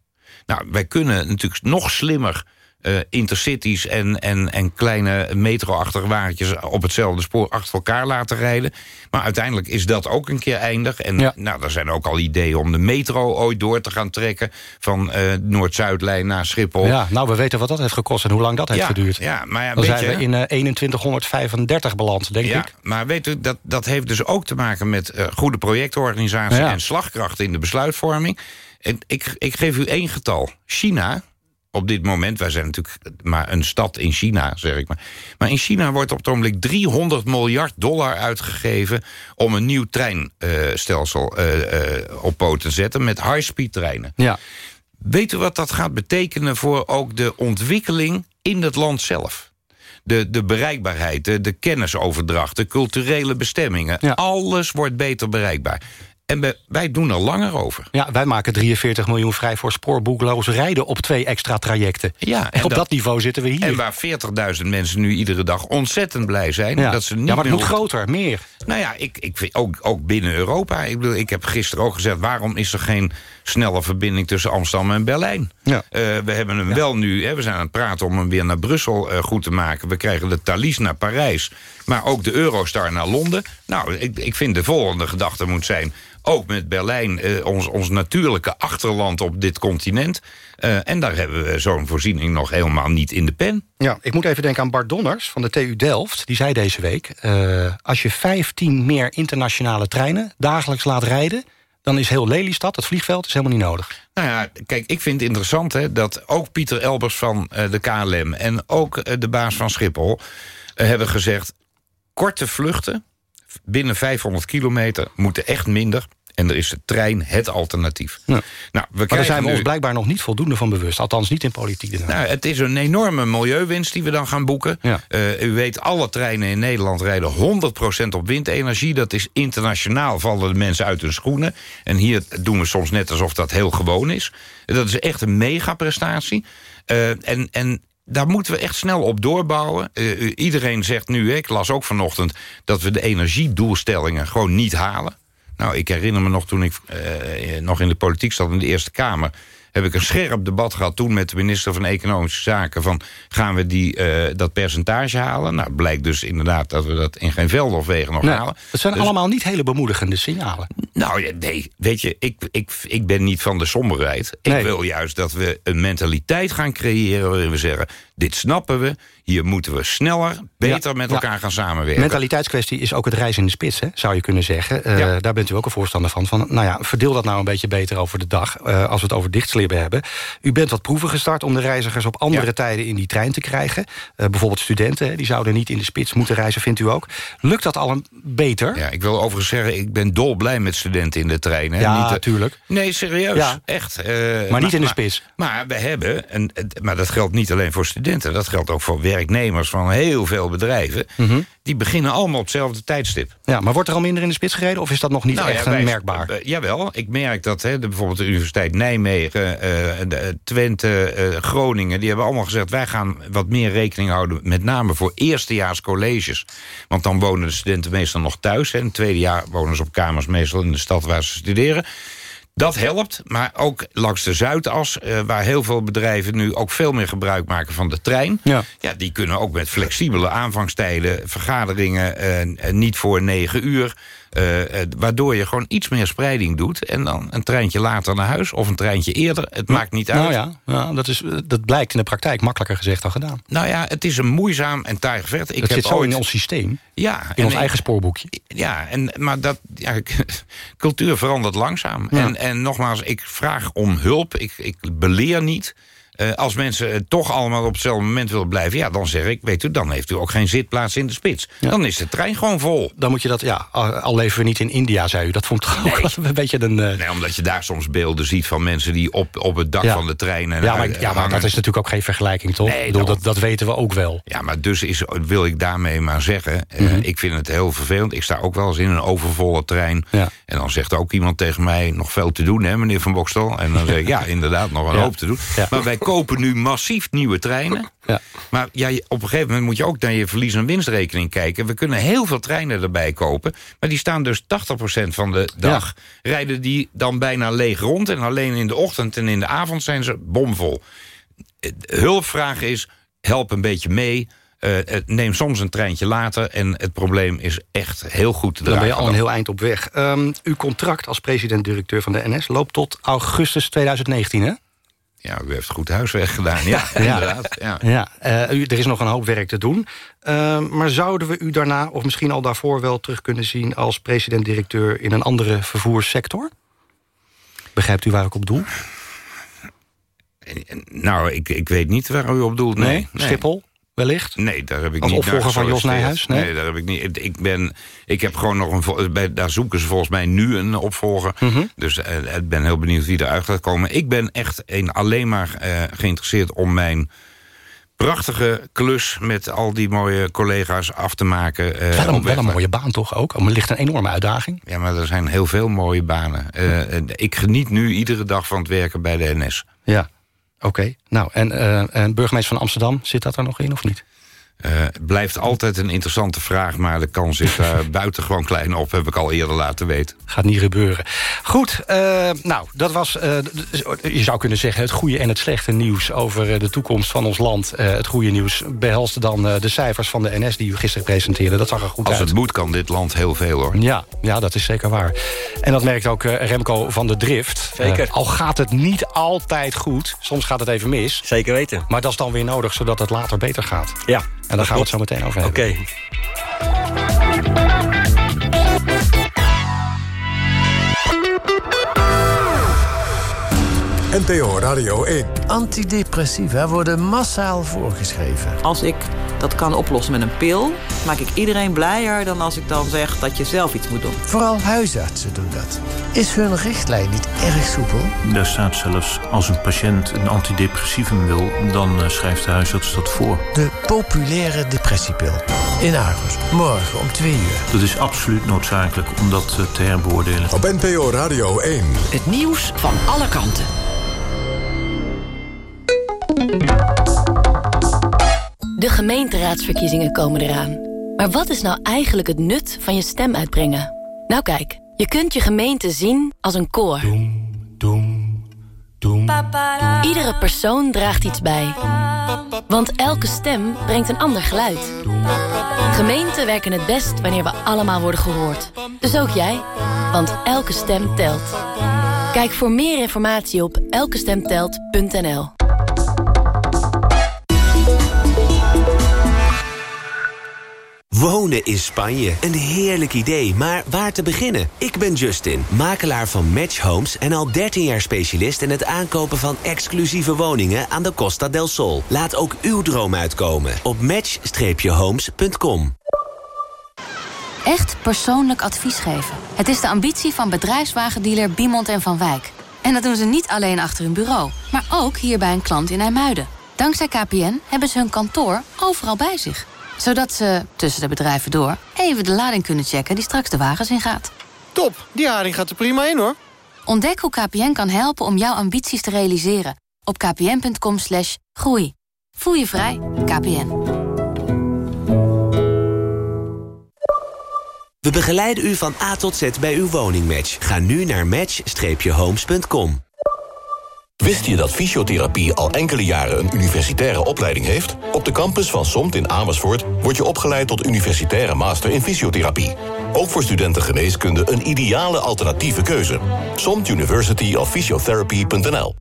Nou, wij kunnen natuurlijk nog slimmer eh, intercities en, en, en kleine metro-achtige wagentjes op hetzelfde spoor achter elkaar laten rijden. Maar uiteindelijk is dat ook een keer eindig. En nou, er zijn ook al ideeën om de metro ooit door te gaan trekken van eh, Noord-Zuidlijn naar Schiphol. Ja, nou, we weten wat dat heeft gekost en hoe lang dat heeft Ja, geduurd. ja, maar ja, Dan weet zijn we in eh 2135 beland, denk ja, ik. maar weet u, dat, dat heeft dus ook te maken met eh, goede projectorganisatie Ja. en slagkracht in de besluitvorming. En ik, ik geef u één getal. China, op dit moment, wij zijn natuurlijk maar een stad in China, zeg ik maar. Maar in China wordt op het ogenblik 300 miljard dollar uitgegeven om een nieuw treinstelsel eh, eh, op poot te zetten met high-speed treinen. Ja. Weet u wat dat gaat betekenen voor ook de ontwikkeling in het land zelf? De, de bereikbaarheid, de, de kennisoverdracht, de culturele bestemmingen. Alles wordt beter bereikbaar. En wij, wij doen er langer over. Ja, wij maken 43 miljoen vrij voor spoorboekloos rijden op twee extra trajecten. Ja, en op dat, niveau zitten we hier. En waar 40.000 mensen nu iedere dag ontzettend blij zijn... Ja. dat ze niet Ja, maar het moet groter, meer. Nou ja, ik, ik vind ook, ook binnen Europa. Ik, bedoel, ik heb gisteren ook gezegd... waarom is er geen snelle verbinding tussen Amsterdam en Berlijn? Ja. Eh, we hebben hem wel nu... Hè, we zijn aan het praten om hem weer naar Brussel eh, goed te maken. We krijgen de Thalys naar Parijs. Maar ook de Eurostar naar Londen. Nou, ik, ik vind de volgende gedachte moet zijn... ook met Berlijn, eh, ons, ons natuurlijke achterland op dit continent. En daar hebben we zo'n voorziening nog helemaal niet in de pen. Ja, ik moet even denken aan Bart Donners van de TU Delft. Die zei deze week... als je 15 meer internationale treinen dagelijks laat rijden... dan is heel Lelystad, het vliegveld, is helemaal niet nodig. Nou ja, kijk, ik vind het interessant hè, dat ook Pieter Elbers van eh, de KLM... en ook eh, de baas van Schiphol eh, hebben gezegd... korte vluchten binnen 500 kilometer moeten echt minder... en er is de trein het alternatief. Nou, we Maar daar zijn we nu- ons blijkbaar nog niet voldoende van bewust. Althans niet in politiek. Nou, het is een enorme milieuwinst die we dan gaan boeken. Eh, u weet, alle treinen in Nederland rijden 100% op windenergie. Dat is internationaal, vallen de mensen uit hun schoenen. En hier doen we soms net alsof dat heel gewoon is. Dat is echt een megaprestatie. Eh en, en daar moeten we echt snel op doorbouwen. Eh, iedereen zegt nu, ik las ook vanochtend... dat we de energiedoelstellingen gewoon niet halen. Nou, ik herinner me nog toen ik eh, nog in de politiek zat in de Eerste Kamer... heb ik een scherp debat gehad toen met de minister van Economische Zaken... van gaan we die, eh, dat percentage halen? Nou, het blijkt dus inderdaad dat we dat in geen velden of wegen nog Nee, halen. het zijn Dus- allemaal niet hele bemoedigende signalen. nou, nee, weet je, ik, ik, ik ben niet van de somberheid. Ik wil juist dat we een mentaliteit gaan creëren... waarin we zeggen, dit snappen we, hier moeten we sneller, beter Ja, met ja. elkaar gaan samenwerken. Mentaliteitskwestie is ook het reizen in de spits, hè, zou je kunnen zeggen. Eh, Daar bent u ook een voorstander van. van. Nou ja, verdeel dat nou een beetje beter over de dag... eh, als we het over dichtslibben hebben. U bent wat proeven gestart om de reizigers op andere tijden in die trein te krijgen. Eh, bijvoorbeeld studenten, hè, die zouden niet in de spits moeten reizen, vindt u ook. Lukt dat al een beter? Ja, ik wil overigens zeggen, ik ben dolblij met studenten in de trein. Hè. Ja, niet, tuurlijk. Nee, serieus, echt. Maar niet in de spits. Maar we hebben, en, maar dat geldt niet alleen voor studenten... studenten... dat geldt ook voor werknemers van heel veel bedrijven... die beginnen allemaal op hetzelfde tijdstip. Ja, maar wordt er al minder in de spits gereden... of is dat nog niet Nou ja, echt wij- merkbaar? eh, jawel, ik merk dat hè, de, bijvoorbeeld de Universiteit Nijmegen, eh, de, eh, Twente, Groningen... die hebben allemaal gezegd, wij gaan wat meer rekening houden... met name voor eerstejaars colleges. Want dan wonen de studenten meestal nog thuis. Hè. In het tweede jaar wonen ze op kamers meestal in de stad waar ze studeren. Dat helpt, maar ook langs de Zuidas... eh, waar heel veel bedrijven nu ook veel meer gebruik maken van de trein... Ja. Ja, die kunnen ook met flexibele aanvangstijden... vergaderingen eh, eh, niet voor negen uur... waardoor je gewoon iets meer spreiding doet... en dan een treintje later naar huis of een treintje eerder. Het maakt niet uit. Nou ja, dat, is, dat blijkt in de praktijk makkelijker gezegd dan gedaan. Nou ja, het is een moeizaam en taai gevecht. Ik dat heb zit zo ooit- in ons systeem. Ja, in ons eigen spoorboekje. Ja, en, maar dat, ja, cultuur verandert langzaam. Ja. En, en nogmaals, ik vraag om hulp. Ik, ik beleer niet. Eh, als mensen eh, toch allemaal op hetzelfde moment willen blijven... ja, dan zeg ik, weet u, dan heeft u ook geen zitplaats in de spits. Dan is de trein gewoon vol. Dan moet je dat, ja, al leven we niet in India, zei u. Dat vond ik toch ook wel een beetje een... eh, Nee, omdat je daar soms beelden ziet van mensen die op, op het dak Ja. van de trein... En ja, maar, uit- ja, maar hangen. dat is natuurlijk ook geen vergelijking, toch? Nee, bedoel, dat, dat weten we ook wel. Ja, maar dus is, wil ik daarmee maar zeggen... eh, Mhm. ik vind het heel vervelend. Ik sta ook wel eens in een overvolle trein. Ja. En dan zegt ook iemand tegen mij... nog veel te doen, hè, meneer Van Bokstel? En dan zeg ik, ja, inderdaad, nog een hoop te doen. Ja. Maar wij kopen nu massief nieuwe treinen. Ja. Maar ja, op een gegeven moment moet je ook naar je verlies- en winstrekening kijken. We kunnen heel veel treinen erbij kopen. Maar die staan dus 80% van de dag. Rijden die dan bijna leeg rond. En alleen in de ochtend en in de avond zijn ze bomvol. Eh, Hulpvraag is, help een beetje mee. Eh, eh, neem soms een treintje later. En het probleem is echt heel goed te Dan dragen. ben je al een heel eind op weg. Ehm, uw contract als president-directeur van de NS loopt tot augustus 2019, hè? Ja, u heeft goed huiswerk gedaan. Ja, inderdaad. Ja. Ja, eh, u, er is nog een hoop werk te doen. Ehm, maar zouden we u daarna, of misschien al daarvoor... wel terug kunnen zien als president-directeur... in een andere vervoerssector? Begrijpt u waar ik op doel? Nou, ik, ik weet niet waar u op doelt. Nee, Nee? Schiphol, wellicht? Nee, daar heb ik Als niet opvolger naar van Jos. Nijhuis? Nee? daar heb ik niet. Ik, ben, ik heb gewoon nog een. Bij, daar zoeken ze volgens mij nu een opvolger. Mhm. Dus eh, ik ben heel benieuwd wie eruit gaat komen. Ik ben echt een, alleen maar eh, geïnteresseerd om mijn prachtige klus met al die mooie collega's af te maken. eh, wel, een, wel een mooie baan toch ook? Er ligt een enorme uitdaging. Ja, maar er zijn heel veel mooie banen. Eh, eh, ik geniet nu iedere dag van het werken bij de NS. Ja, oké. Nou, en, eh, en burgemeester van Amsterdam, zit dat er nog in of niet? Eh, het blijft altijd een interessante vraag, maar de kans is daar buitengewoon klein op, heb ik al eerder laten weten. Gaat niet gebeuren. Goed, eh, nou, dat was, eh, je zou kunnen zeggen... het goede en het slechte nieuws over eh, de toekomst van ons land. Eh, het goede nieuws behelste dan eh, de cijfers van de NS... die u gisteren presenteerde. Dat zag er goed Als uit. het moet, kan dit land heel veel, hoor. Ja, ja, dat is zeker waar. En dat merkt ook eh, Remco van de Drift. Zeker. Eh, al gaat het niet altijd goed, soms gaat het even mis. Zeker weten. Maar dat is dan weer nodig, zodat het later beter gaat. Ja. En daar gaan we het zo meteen over hebben. Oké. NPO Radio 1. Antidepressiva worden massaal voorgeschreven. Als ik dat kan oplossen met een pil, maak ik iedereen blijer dan als ik dan zeg dat je zelf iets moet doen. Vooral huisartsen doen dat. Is hun richtlijn niet erg soepel? Daar staat zelfs, als een patiënt een antidepressivum wil... dan eh, schrijft de huisarts dat voor. De populaire depressiepil. In Argos. Morgen om twee uur. Dat is absoluut noodzakelijk om dat eh, te herbeoordelen. Op NPO Radio 1. Het nieuws van alle kanten. De gemeenteraadsverkiezingen komen eraan. Maar wat is nou eigenlijk het nut van je stem uitbrengen? Nou kijk, je kunt je gemeente zien als een koor. Iedere persoon draagt iets bij. Want elke stem brengt een ander geluid. Gemeenten werken het best wanneer we allemaal worden gehoord. Dus ook jij, want elke stem telt. Kijk voor meer informatie op elkestemtelt.nl. Wonen in Spanje. Een heerlijk idee, maar waar te beginnen? Ik ben Justin, makelaar van Match Homes... en al 13 jaar specialist in het aankopen van exclusieve woningen... aan de Costa del Sol. Laat ook uw droom uitkomen op match-homes.com. Echt persoonlijk advies geven. Het is de ambitie van bedrijfswagendealer Biemond en Van Wijk. En dat doen ze niet alleen achter hun bureau, maar ook hier bij een klant in IJmuiden. Dankzij KPN hebben ze hun kantoor overal bij zich. Zodat ze, tussen de bedrijven door, even de lading kunnen checken die straks de wagens ingaat. Top, die haring gaat er prima in hoor. Ontdek hoe KPN kan helpen om jouw ambities te realiseren. Op kpn.com slash groei. Voel je vrij, KPN. We begeleiden u van A tot Z bij uw woningmatch. Ga nu naar match-homes.com. Wist je dat fysiotherapie al enkele jaren een universitaire opleiding heeft? Op de campus van SOMT in Amersfoort word je opgeleid tot universitaire master in fysiotherapie. Ook voor studenten geneeskunde een ideale alternatieve keuze. SOMT University of Physiotherapy.nl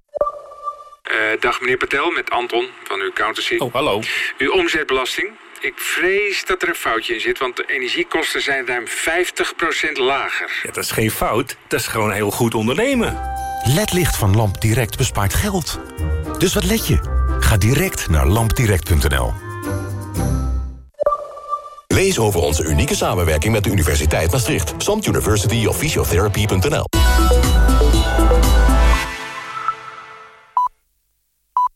Eh, dag meneer Patel, met Anton van uw accountancy. Oh, hallo. Uw omzetbelasting. Ik vrees dat er een foutje in zit, want de energiekosten zijn ruim 50% lager. Ja, dat is geen fout, dat is gewoon heel goed ondernemen. LED-licht van LampDirect bespaart geld. Dus wat let je? Ga direct naar lampdirect.nl. Lees over onze unieke samenwerking met de Universiteit Maastricht. SOMT University of